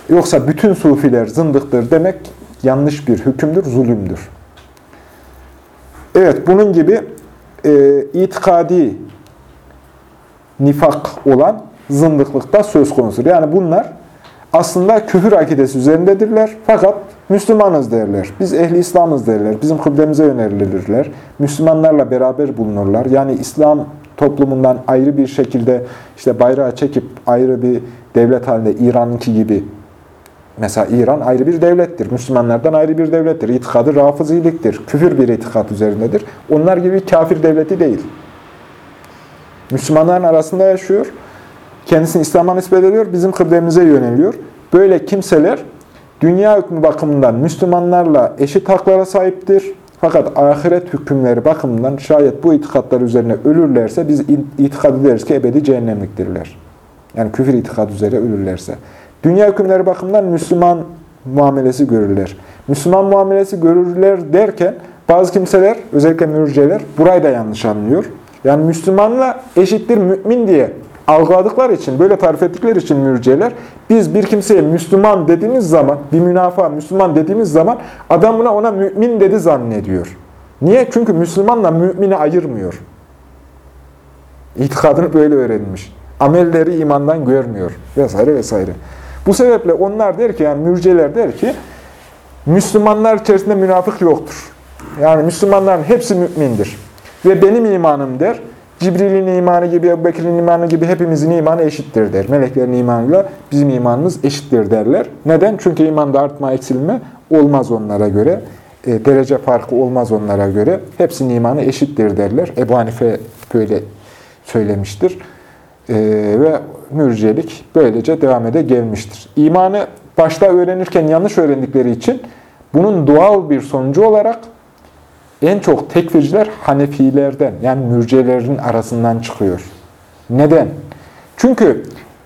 Yoksa bütün sufiler zındıktır demek yanlış bir hükümdür, zulümdür. Evet, bunun gibi e, itikadi nifak olan zındıklıkta söz konusudur. Yani bunlar aslında küfür akidesi üzerindedirler. Fakat Müslümanız derler. Biz ehli İslam'ız derler. Bizim kıblemize yönelirler. Müslümanlarla beraber bulunurlar. Yani İslam toplumundan ayrı bir şekilde işte bayrağı çekip ayrı bir devlet halinde İran'ınki gibi Mesela İran ayrı bir devlettir. Müslümanlardan ayrı bir devlettir. İtikadı rafıziliktir. Küfür bir itikat üzerindedir. Onlar gibi kafir devleti değil. Müslümanların arasında yaşıyor. Kendisini İslam'a nispet ediyor. Bizim kıblemize yöneliyor. Böyle kimseler dünya hükmü bakımından Müslümanlarla eşit haklara sahiptir. Fakat ahiret hükümleri bakımından şayet bu itikatlar üzerine ölürlerse biz itikad ederiz ki ebedi cehennemliktirler. Yani küfür itikad üzere ölürlerse. Dünya hükümleri bakımından Müslüman muamelesi görürler. Müslüman muamelesi görürler derken bazı kimseler, özellikle mürceler burayı da yanlış anlıyor. Yani Müslümanla eşittir mümin diye algıladıkları için, böyle tarif ettikleri için mürciyeler, biz bir kimseye Müslüman dediğimiz zaman, bir münafa Müslüman dediğimiz zaman adam buna ona mümin dedi zannediyor. Niye? Çünkü Müslümanla mümini ayırmıyor. İtikadını böyle öğrenmiş. Amelleri imandan görmüyor. Vesaire vesaire. Bu sebeple onlar der ki, yani mürciyeler der ki, Müslümanlar içerisinde münafık yoktur. Yani Müslümanların hepsi mümindir. Ve benim imanım der, Cibril'in imanı gibi, Ebu Bekir'in imanı gibi hepimizin imanı eşittir der. Meleklerin imanıyla bizim imanımız eşittir derler. Neden? Çünkü imanda artma, eksilme olmaz onlara göre. E, derece farkı olmaz onlara göre. Hepsinin imanı eşittir derler. Ebu Hanife böyle söylemiştir. Ee, ve mürciyelik böylece devam ede gelmiştir. İmanı başta öğrenirken yanlış öğrendikleri için bunun doğal bir sonucu olarak en çok tekfirciler Hanefilerden yani mürciyelerin arasından çıkıyor. Neden? Çünkü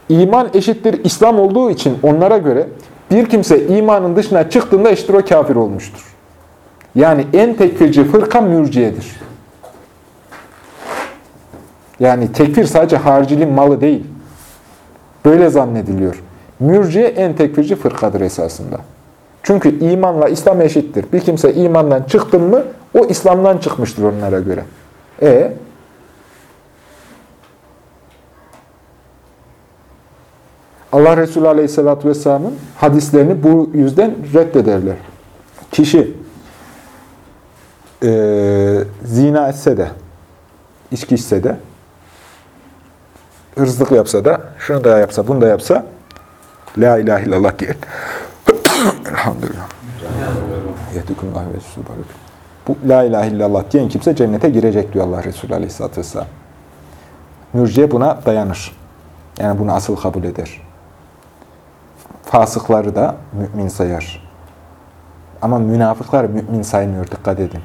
iman eşittir İslam olduğu için onlara göre bir kimse imanın dışına çıktığında eşittir o kafir olmuştur. Yani en tekfirci fırka mürciyedir. Yani tekfir sadece hariciliğin malı değil. Böyle zannediliyor. Mürciye en tekfirci fırkadır esasında. Çünkü imanla İslam eşittir. Bir kimse imandan çıktın mı o İslam'dan çıkmıştır onlara göre. E Allah Resulü Aleyhisselatü Vesselam'ın hadislerini bu yüzden reddederler. Kişi e, zina etse de, içki içse de, hırsızlık yapsa da, şunu da yapsa, bunu da yapsa, La ilahe illallah diye. Elhamdülillah. Yehdikumullah ve subhanak. Bu La ilahe illallah diyen kimse cennete girecek diyor Allah Resulü Aleyhisselatü Vesselam. Mürciye buna dayanır. Yani bunu asıl kabul eder. Fasıkları da mümin sayar. Ama münafıklar mümin saymıyor. Dikkat edin.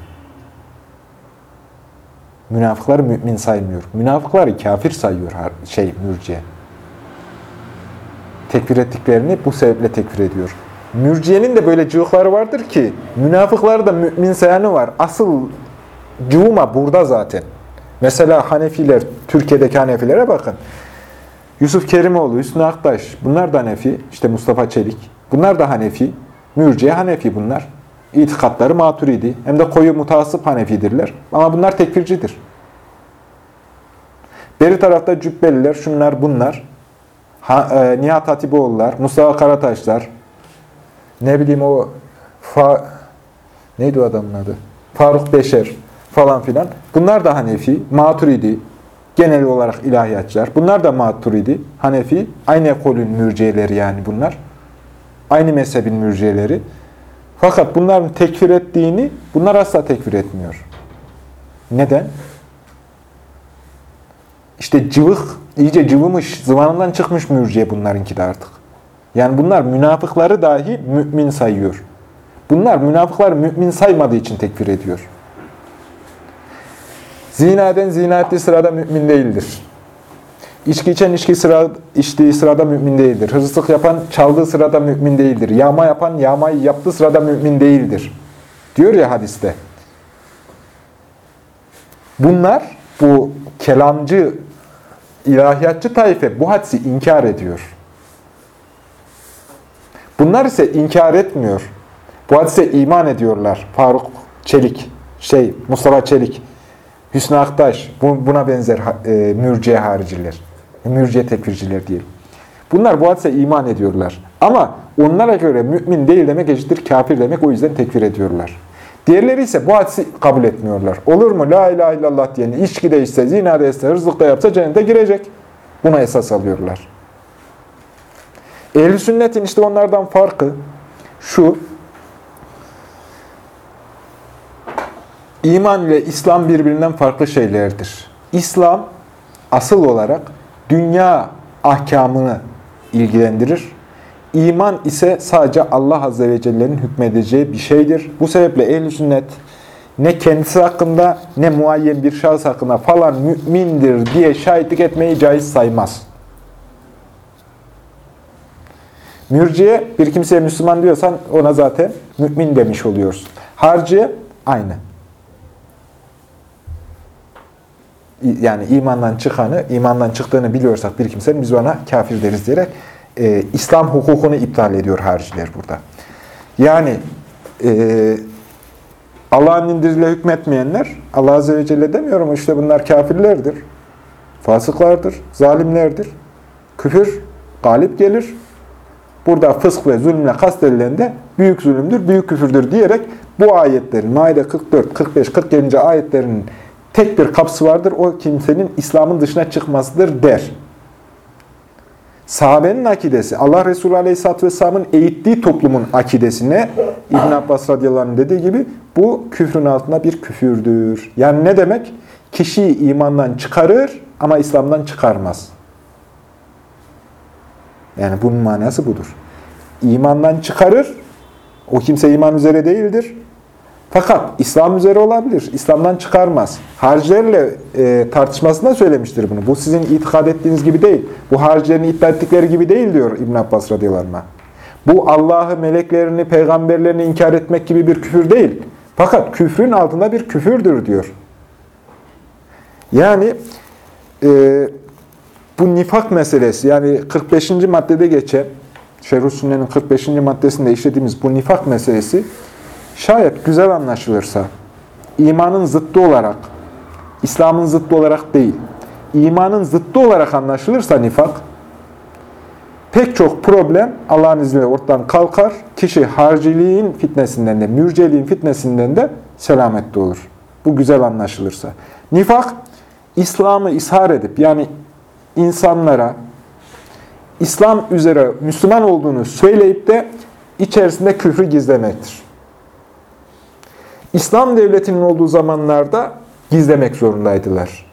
Münafıklar mümin saymıyor. Münafıkları kafir sayıyor şey mürciye. Tekfir ettiklerini bu sebeple tekfir ediyor. Mürciyenin de böyle cıvıkları vardır ki münafıkları da mümin sayanı var. Asıl cıvıma burada zaten. Mesela Hanefiler, Türkiye'deki Hanefilere bakın. Yusuf Kerimoğlu, Hüsnü Aktaş, bunlar da Hanefi. İşte Mustafa Çelik. Bunlar da Hanefi. Mürciye Hanefi bunlar. İtikatları maturidi. Hem de koyu mutasip Hanefidirler. Ama bunlar tekfircidir. Beri tarafta Cübbeliler, şunlar bunlar. Ha, e, Nihat Hatipoğullar, Mustafa Karataşlar, ne bileyim o fa, neydi o adamın adı? Faruk Beşer falan filan. Bunlar da Hanefi, Maturidi, genel olarak ilahiyatçılar. Bunlar da Maturidi, Hanefi, aynı ekolün mürciyeleri yani bunlar. Aynı mezhebin mürciyeleri. Fakat bunların tekfir ettiğini bunlar asla tekfir etmiyor. Neden? İşte cıvık, iyice cıvımış, zıvanından çıkmış mürciye bunlarınki de artık. Yani bunlar münafıkları dahi mümin sayıyor. Bunlar münafıklar mümin saymadığı için tekfir ediyor. Zina eden zina ettiği sırada mümin değildir. İçki içen içki sıra, içtiği sırada mümin değildir. Hırsızlık yapan çaldığı sırada mümin değildir. Yağma yapan yağmayı yaptığı sırada mümin değildir. Diyor ya hadiste. Bunlar bu kelamcı, ilahiyatçı taife bu hadisi inkar ediyor. Bunlar ise inkar etmiyor. Bu hadise iman ediyorlar. Faruk Çelik, şey Mustafa Çelik, Hüsnü Aktaş, buna benzer e, mürciye hariciler. Mürciye tekfirciler diyelim. Bunlar bu hadise iman ediyorlar. Ama onlara göre mümin değil demek eşittir kafir demek. O yüzden tekfir ediyorlar. Diğerleri ise bu hadisi kabul etmiyorlar. Olur mu? La ilahe illallah diyen içki de içse, zina da etse, hırzlık da yapsa cennete girecek. Buna esas alıyorlar. Ehl-i sünnetin işte onlardan farkı şu. İman ile İslam birbirinden farklı şeylerdir. İslam asıl olarak dünya ahkamını ilgilendirir. İman ise sadece Allah Azze ve Celle'nin hükmedeceği bir şeydir. Bu sebeple ehl sünnet ne kendisi hakkında ne muayyen bir şahıs hakkında falan mümindir diye şahitlik etmeyi caiz saymaz. Mürciye bir kimseye Müslüman diyorsan ona zaten mümin demiş oluyorsun. Harciye aynı. Yani imandan çıkanı, imandan çıktığını biliyorsak bir kimsenin biz ona kafir deriz diyerek e, İslam hukukunu iptal ediyor hariciler burada. Yani e, Allah'ın indiriyle hükmetmeyenler, Allah Azze ve Celle demiyorum işte bunlar kafirlerdir, fasıklardır, zalimlerdir. Küfür galip gelir. Burada fısk ve zulümle kastedilen de büyük zulümdür, büyük küfürdür diyerek bu ayetlerin, Maide 44, 45, 47. ayetlerinin tek bir kapısı vardır. O kimsenin İslam'ın dışına çıkmasıdır der. Sahabenin akidesi, Allah Resulü Aleyhisselatü Vesselam'ın eğittiği toplumun akidesine İbn Abbas radıyallahu anh dediği gibi bu küfrün altında bir küfürdür. Yani ne demek? Kişiyi imandan çıkarır ama İslam'dan çıkarmaz. Yani bunun manası budur. İmandan çıkarır, o kimse iman üzere değildir. Fakat İslam üzere olabilir. İslam'dan çıkarmaz. Haricilerle e, tartışmasında söylemiştir bunu. Bu sizin itikad ettiğiniz gibi değil. Bu haricilerin iddia ettikleri gibi değil diyor İbn Abbas radıyallahu anh. Bu Allah'ı, meleklerini, peygamberlerini inkar etmek gibi bir küfür değil. Fakat küfrün altında bir küfürdür diyor. Yani e, bu nifak meselesi yani 45. maddede geçen Şerh-i Sünne'nin 45. maddesinde işlediğimiz bu nifak meselesi şayet güzel anlaşılırsa, imanın zıttı olarak, İslam'ın zıttı olarak değil, imanın zıttı olarak anlaşılırsa nifak, pek çok problem Allah'ın izniyle ortadan kalkar. Kişi harciliğin fitnesinden de, mürceliğin fitnesinden de selamette olur. Bu güzel anlaşılırsa. Nifak, İslam'ı ishar edip, yani insanlara, İslam üzere Müslüman olduğunu söyleyip de içerisinde küfrü gizlemektir. İslam devletinin olduğu zamanlarda gizlemek zorundaydılar.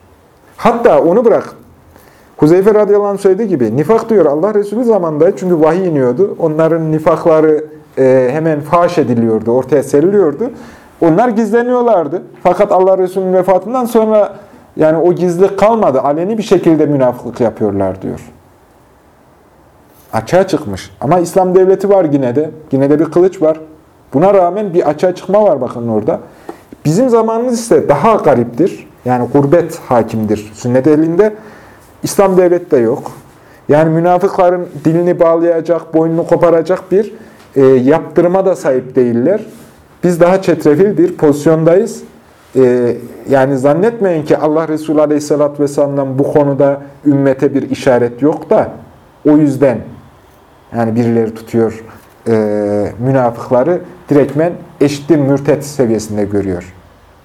Hatta onu bırak. Huzeyfe radıyallahu anh söylediği gibi nifak diyor Allah Resulü zamanında çünkü vahiy iniyordu. Onların nifakları e, hemen faş ediliyordu, ortaya seriliyordu. Onlar gizleniyorlardı. Fakat Allah Resulü'nün vefatından sonra yani o gizli kalmadı. Aleni bir şekilde münafıklık yapıyorlar diyor. Açığa çıkmış. Ama İslam devleti var yine de. Yine de bir kılıç var. Buna rağmen bir açığa çıkma var bakın orada. Bizim zamanımız ise daha gariptir. Yani gurbet hakimdir sünnet elinde. İslam devleti de yok. Yani münafıkların dilini bağlayacak, boynunu koparacak bir e, yaptırıma da sahip değiller. Biz daha çetrefil bir pozisyondayız. E, yani zannetmeyin ki Allah Resulü Aleyhisselatü Vesselam'dan bu konuda ümmete bir işaret yok da o yüzden yani birileri tutuyor e, münafıkları direktmen eşittir mürtet seviyesinde görüyor.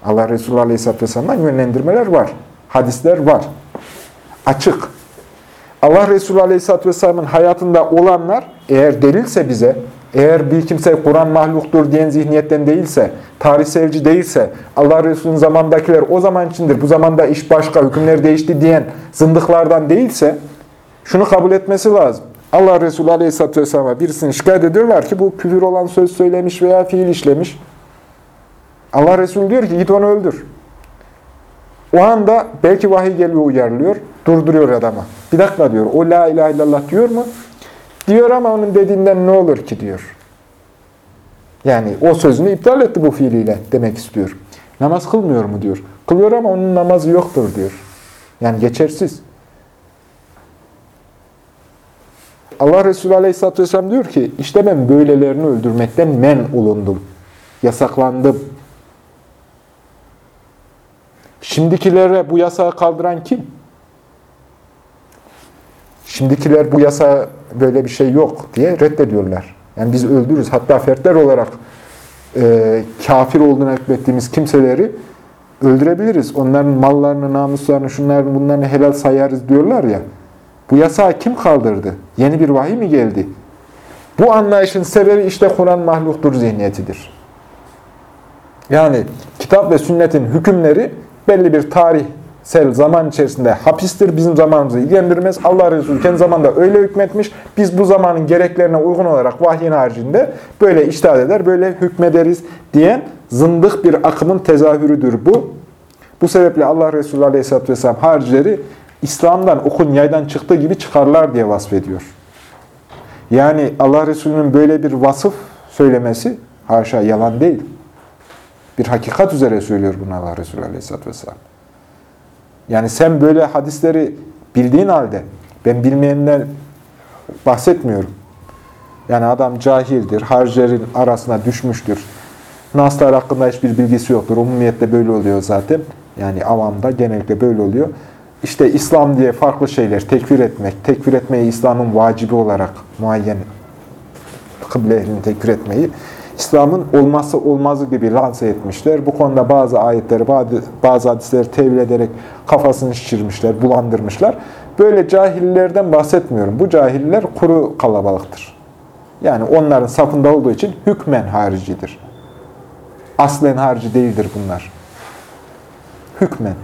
Allah Resulü Aleyhisselatü Vesselam'dan yönlendirmeler var. Hadisler var. Açık. Allah Resulü Aleyhisselatü Vesselam'ın hayatında olanlar eğer delilse bize, eğer bir kimse Kur'an mahluktur diyen zihniyetten değilse, tarihselci değilse, Allah Resulü'nün zamandakiler o zaman içindir, bu zamanda iş başka, hükümler değişti diyen zındıklardan değilse, şunu kabul etmesi lazım. Allah Resulü Aleyhisselatü Vesselam'a birisini şikayet ediyorlar ki bu küfür olan söz söylemiş veya fiil işlemiş. Allah Resulü diyor ki git onu öldür. O anda belki vahiy geliyor uyarlıyor, durduruyor adama. Bir dakika diyor, o la ilahe illallah diyor mu? Diyor ama onun dediğinden ne olur ki diyor. Yani o sözünü iptal etti bu fiiliyle demek istiyor. Namaz kılmıyor mu diyor. Kılıyor ama onun namazı yoktur diyor. Yani geçersiz. Allah Resulü Aleyhisselatü Vesselam diyor ki, işte ben böylelerini öldürmekten men olundum. Yasaklandım. Şimdikilere bu yasağı kaldıran kim? Şimdikiler bu yasa böyle bir şey yok diye reddediyorlar. Yani biz öldürürüz. Hatta fertler olarak e, kafir olduğuna hükmettiğimiz kimseleri öldürebiliriz. Onların mallarını, namuslarını, şunların bunlarını helal sayarız diyorlar ya. Bu yasağı kim kaldırdı? Yeni bir vahiy mi geldi? Bu anlayışın sebebi işte Kur'an mahluktur zihniyetidir. Yani kitap ve sünnetin hükümleri belli bir tarihsel zaman içerisinde hapistir. Bizim zamanımızı ilgilendirmez. Allah Resulü kendi zamanında öyle hükmetmiş. Biz bu zamanın gereklerine uygun olarak vahyin haricinde böyle iştahat eder, böyle hükmederiz diyen zındık bir akımın tezahürüdür bu. Bu sebeple Allah Resulü Aleyhisselatü Vesselam haricileri İslam'dan okun yaydan çıktığı gibi çıkarlar diye vasfediyor. Yani Allah Resulü'nün böyle bir vasıf söylemesi haşa yalan değil. Bir hakikat üzere söylüyor bunu Allah Resulü Aleyhisselatü Vesselam. Yani sen böyle hadisleri bildiğin halde, ben bilmeyenden bahsetmiyorum. Yani adam cahildir, harcilerin arasına düşmüştür. Naslar hakkında hiçbir bilgisi yoktur. Umumiyette böyle oluyor zaten. Yani avamda genellikle böyle oluyor. İşte İslam diye farklı şeyler tekfir etmek, tekfir etmeyi İslam'ın vacibi olarak muayyen kıble ehlini tekfir etmeyi İslam'ın olmazsa olmazı gibi lanse etmişler. Bu konuda bazı ayetleri, bazı, hadisleri tevil ederek kafasını şişirmişler, bulandırmışlar. Böyle cahillerden bahsetmiyorum. Bu cahiller kuru kalabalıktır. Yani onların safında olduğu için hükmen haricidir. Aslen harici değildir bunlar. Hükmen.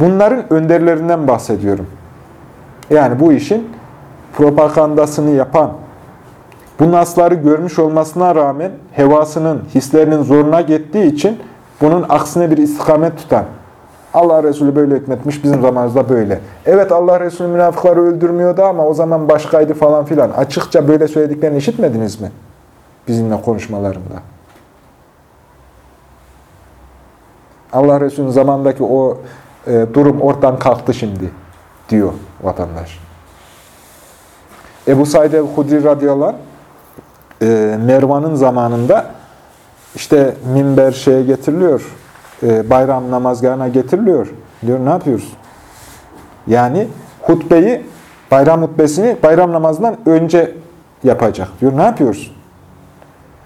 Bunların önderlerinden bahsediyorum. Yani bu işin propagandasını yapan, bu nasları görmüş olmasına rağmen hevasının, hislerinin zoruna gittiği için bunun aksine bir istikamet tutan, Allah Resulü böyle hükmetmiş, bizim zamanımızda böyle. Evet Allah Resulü münafıkları öldürmüyordu ama o zaman başkaydı falan filan. Açıkça böyle söylediklerini işitmediniz mi? Bizimle konuşmalarında. Allah Resulü'nün zamandaki o e, durum ortadan kalktı şimdi diyor vatandaş. Ebu Said el-Hudri radıyallahu anh, e, Mervan'ın zamanında işte minber şeye getiriliyor, e, bayram namazgahına getiriliyor. Diyor ne yapıyoruz? Yani hutbeyi, bayram hutbesini bayram namazından önce yapacak. Diyor ne yapıyoruz?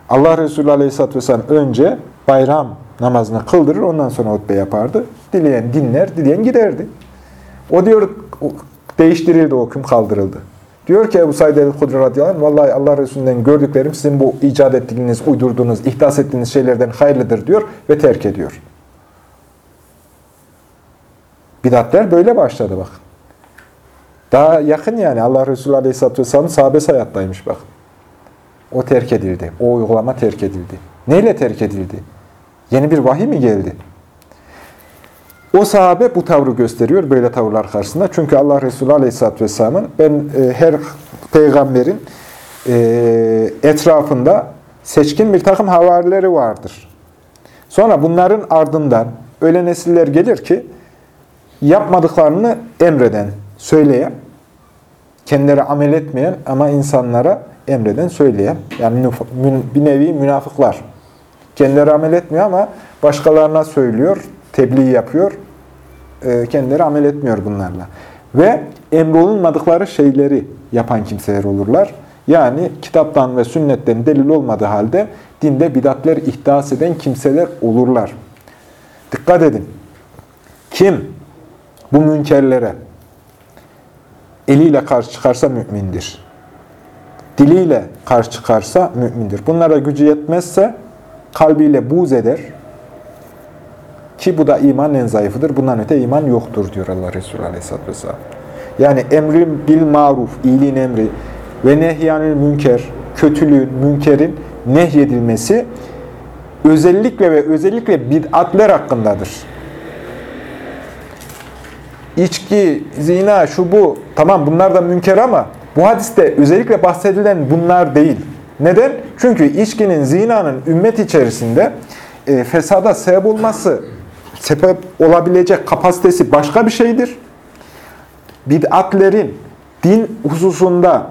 Allah Resulü Aleyhisselatü Vesselam önce bayram namazını kıldırır, ondan sonra hutbe yapardı. Dileyen dinler, dileyen giderdi. O diyor, değiştirildi o hüküm, kaldırıldı. Diyor ki Ebu Said el-Hudri radıyallahu anh, vallahi Allah Resulü'nden gördüklerim sizin bu icat ettiğiniz, uydurduğunuz, ihdas ettiğiniz şeylerden hayırlıdır diyor ve terk ediyor. Bidatler böyle başladı bak. Daha yakın yani Allah Resulü Aleyhisselatü Vesselam'ın sahabesi hayattaymış bak. O terk edildi. O uygulama terk edildi. Neyle terk edildi? Yeni bir vahiy mi geldi? O sahabe bu tavrı gösteriyor böyle tavırlar karşısında. Çünkü Allah Resulü Aleyhisselatü Vesselam'ın ben e, her peygamberin e, etrafında seçkin bir takım havarileri vardır. Sonra bunların ardından öyle nesiller gelir ki yapmadıklarını emreden, söyleyen, kendileri amel etmeyen ama insanlara emreden, söyleyen, yani bir nevi münafıklar. Kendileri amel etmiyor ama başkalarına söylüyor, tebliğ yapıyor, kendileri amel etmiyor bunlarla. Ve emrolunmadıkları şeyleri yapan kimseler olurlar. Yani kitaptan ve sünnetten delil olmadığı halde dinde bidatler ihdas eden kimseler olurlar. Dikkat edin. Kim bu münkerlere eliyle karşı çıkarsa mümindir. Diliyle karşı çıkarsa mümindir. Bunlara gücü yetmezse kalbiyle buz eder. Ki bu da iman en zayıfıdır. Bundan öte iman yoktur diyor Allah Resulü Aleyhisselatü Vesselam. Yani emrin bil maruf, iyiliğin emri ve nehyanül münker, kötülüğün, münkerin nehyedilmesi özellikle ve özellikle bid'atler hakkındadır. İçki, zina, şu bu, tamam bunlar da münker ama bu hadiste özellikle bahsedilen bunlar değil. Neden? Çünkü içkinin, zinanın ümmet içerisinde e, fesada sebep olması, sebep olabilecek kapasitesi başka bir şeydir. Bid'atlerin din hususunda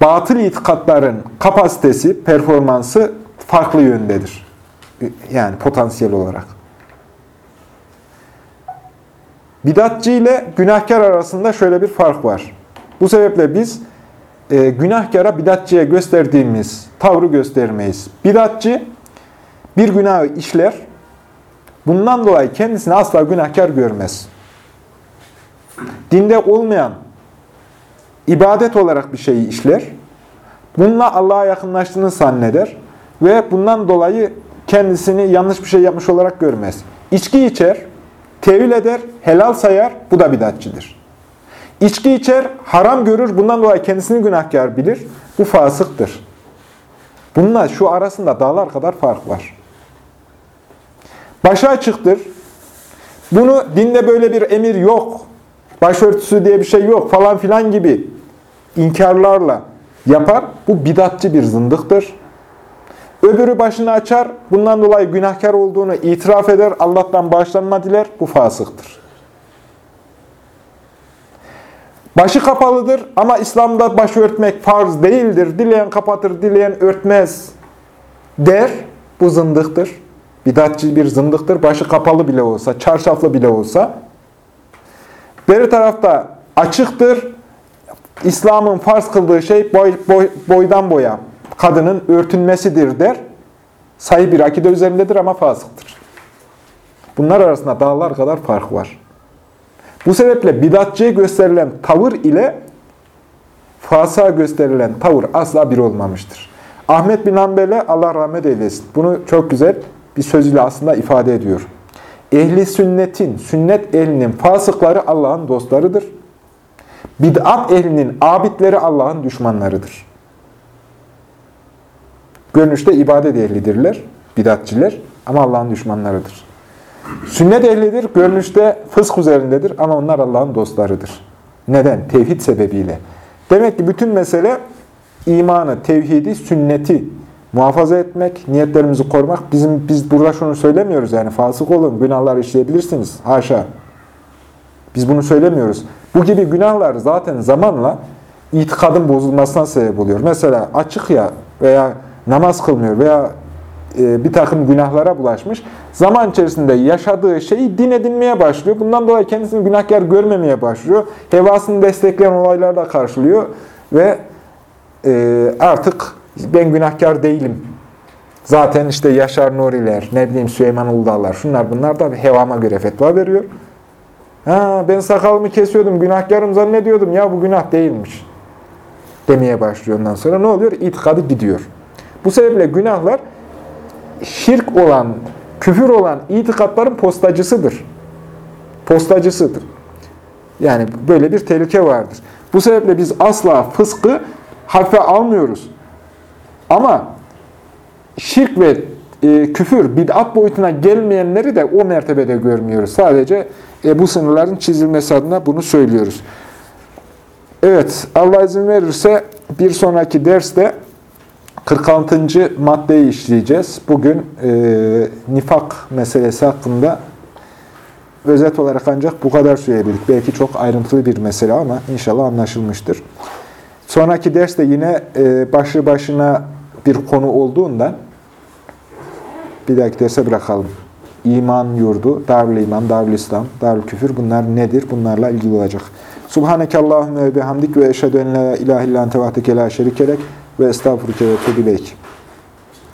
batıl itikatların kapasitesi, performansı farklı yöndedir. Yani potansiyel olarak. Bidatçı ile günahkar arasında şöyle bir fark var. Bu sebeple biz e, günahkara bidatçıya gösterdiğimiz tavrı göstermeyiz. Bidatçı bir günahı işler, bundan dolayı kendisini asla günahkar görmez. Dinde olmayan ibadet olarak bir şeyi işler, bununla Allah'a yakınlaştığını zanneder ve bundan dolayı kendisini yanlış bir şey yapmış olarak görmez. İçki içer, tevil eder, helal sayar, bu da bidatçıdır. İçki içer, haram görür, bundan dolayı kendisini günahkar bilir, bu fasıktır. Bununla şu arasında dağlar kadar fark var. Başı açıktır. Bunu dinde böyle bir emir yok, başörtüsü diye bir şey yok falan filan gibi inkarlarla yapar. Bu bidatçı bir zındıktır. Öbürü başını açar, bundan dolayı günahkar olduğunu itiraf eder, Allah'tan bağışlanma diler, bu fasıktır. Başı kapalıdır ama İslam'da başı örtmek farz değildir. Dileyen kapatır, dileyen örtmez der, bu zındıktır. Bidatçı bir zındıktır, başı kapalı bile olsa, çarşaflı bile olsa. Beri tarafta açıktır, İslam'ın farz kıldığı şey boy, boy, boydan boya kadının örtünmesidir der. Sayı bir akide üzerindedir ama fasıktır. Bunlar arasında dağlar kadar fark var. Bu sebeple bidatçıya gösterilen tavır ile fasığa gösterilen tavır asla bir olmamıştır. Ahmet bin Hanbel'e Allah rahmet eylesin. Bunu çok güzel bir sözüyle aslında ifade ediyor. Ehli sünnetin, sünnet ehlinin fasıkları Allah'ın dostlarıdır. Bid'at ehlinin abidleri Allah'ın düşmanlarıdır. Görünüşte ibadet ehlidirler, bidatçiler ama Allah'ın düşmanlarıdır. Sünnet ehlidir, görünüşte fısk üzerindedir ama onlar Allah'ın dostlarıdır. Neden? Tevhid sebebiyle. Demek ki bütün mesele imanı, tevhidi, sünneti muhafaza etmek, niyetlerimizi korumak. Bizim Biz burada şunu söylemiyoruz yani fasık olun, günahlar işleyebilirsiniz. Haşa. Biz bunu söylemiyoruz. Bu gibi günahlar zaten zamanla itikadın bozulmasına sebep oluyor. Mesela açık ya veya namaz kılmıyor veya e, bir takım günahlara bulaşmış. Zaman içerisinde yaşadığı şeyi din edinmeye başlıyor. Bundan dolayı kendisini günahkar görmemeye başlıyor. Hevasını destekleyen olaylarla karşılıyor ve e, artık ben günahkar değilim. Zaten işte Yaşar Nuriler, ne bileyim Süleyman Uludağlar, şunlar bunlar da hevama göre fetva veriyor. Ha, ben sakalımı kesiyordum, günahkarım zannediyordum. Ya bu günah değilmiş. Demeye başlıyor ondan sonra. Ne oluyor? İtikadı gidiyor. Bu sebeple günahlar şirk olan, küfür olan itikatların postacısıdır. Postacısıdır. Yani böyle bir tehlike vardır. Bu sebeple biz asla fıskı hafife almıyoruz. Ama şirk ve e, küfür, bid'at boyutuna gelmeyenleri de o mertebede görmüyoruz. Sadece e, bu sınırların çizilmesi adına bunu söylüyoruz. Evet, Allah izin verirse bir sonraki derste 46. maddeyi işleyeceğiz. Bugün e, nifak meselesi hakkında özet olarak ancak bu kadar söyleyebildik. Belki çok ayrıntılı bir mesele ama inşallah anlaşılmıştır. Sonraki derste yine e, başlı başına bir konu olduğundan bir dahaki derse bırakalım. İman yurdu, Darül İman, Darül İslam, Darül Küfür bunlar nedir? Bunlarla ilgili olacak. Subhaneke Allahümme ve bihamdik ve eşhedü en la ilahe illan tevahdeke la şerikelek ve estağfurüke ve tübüleyk.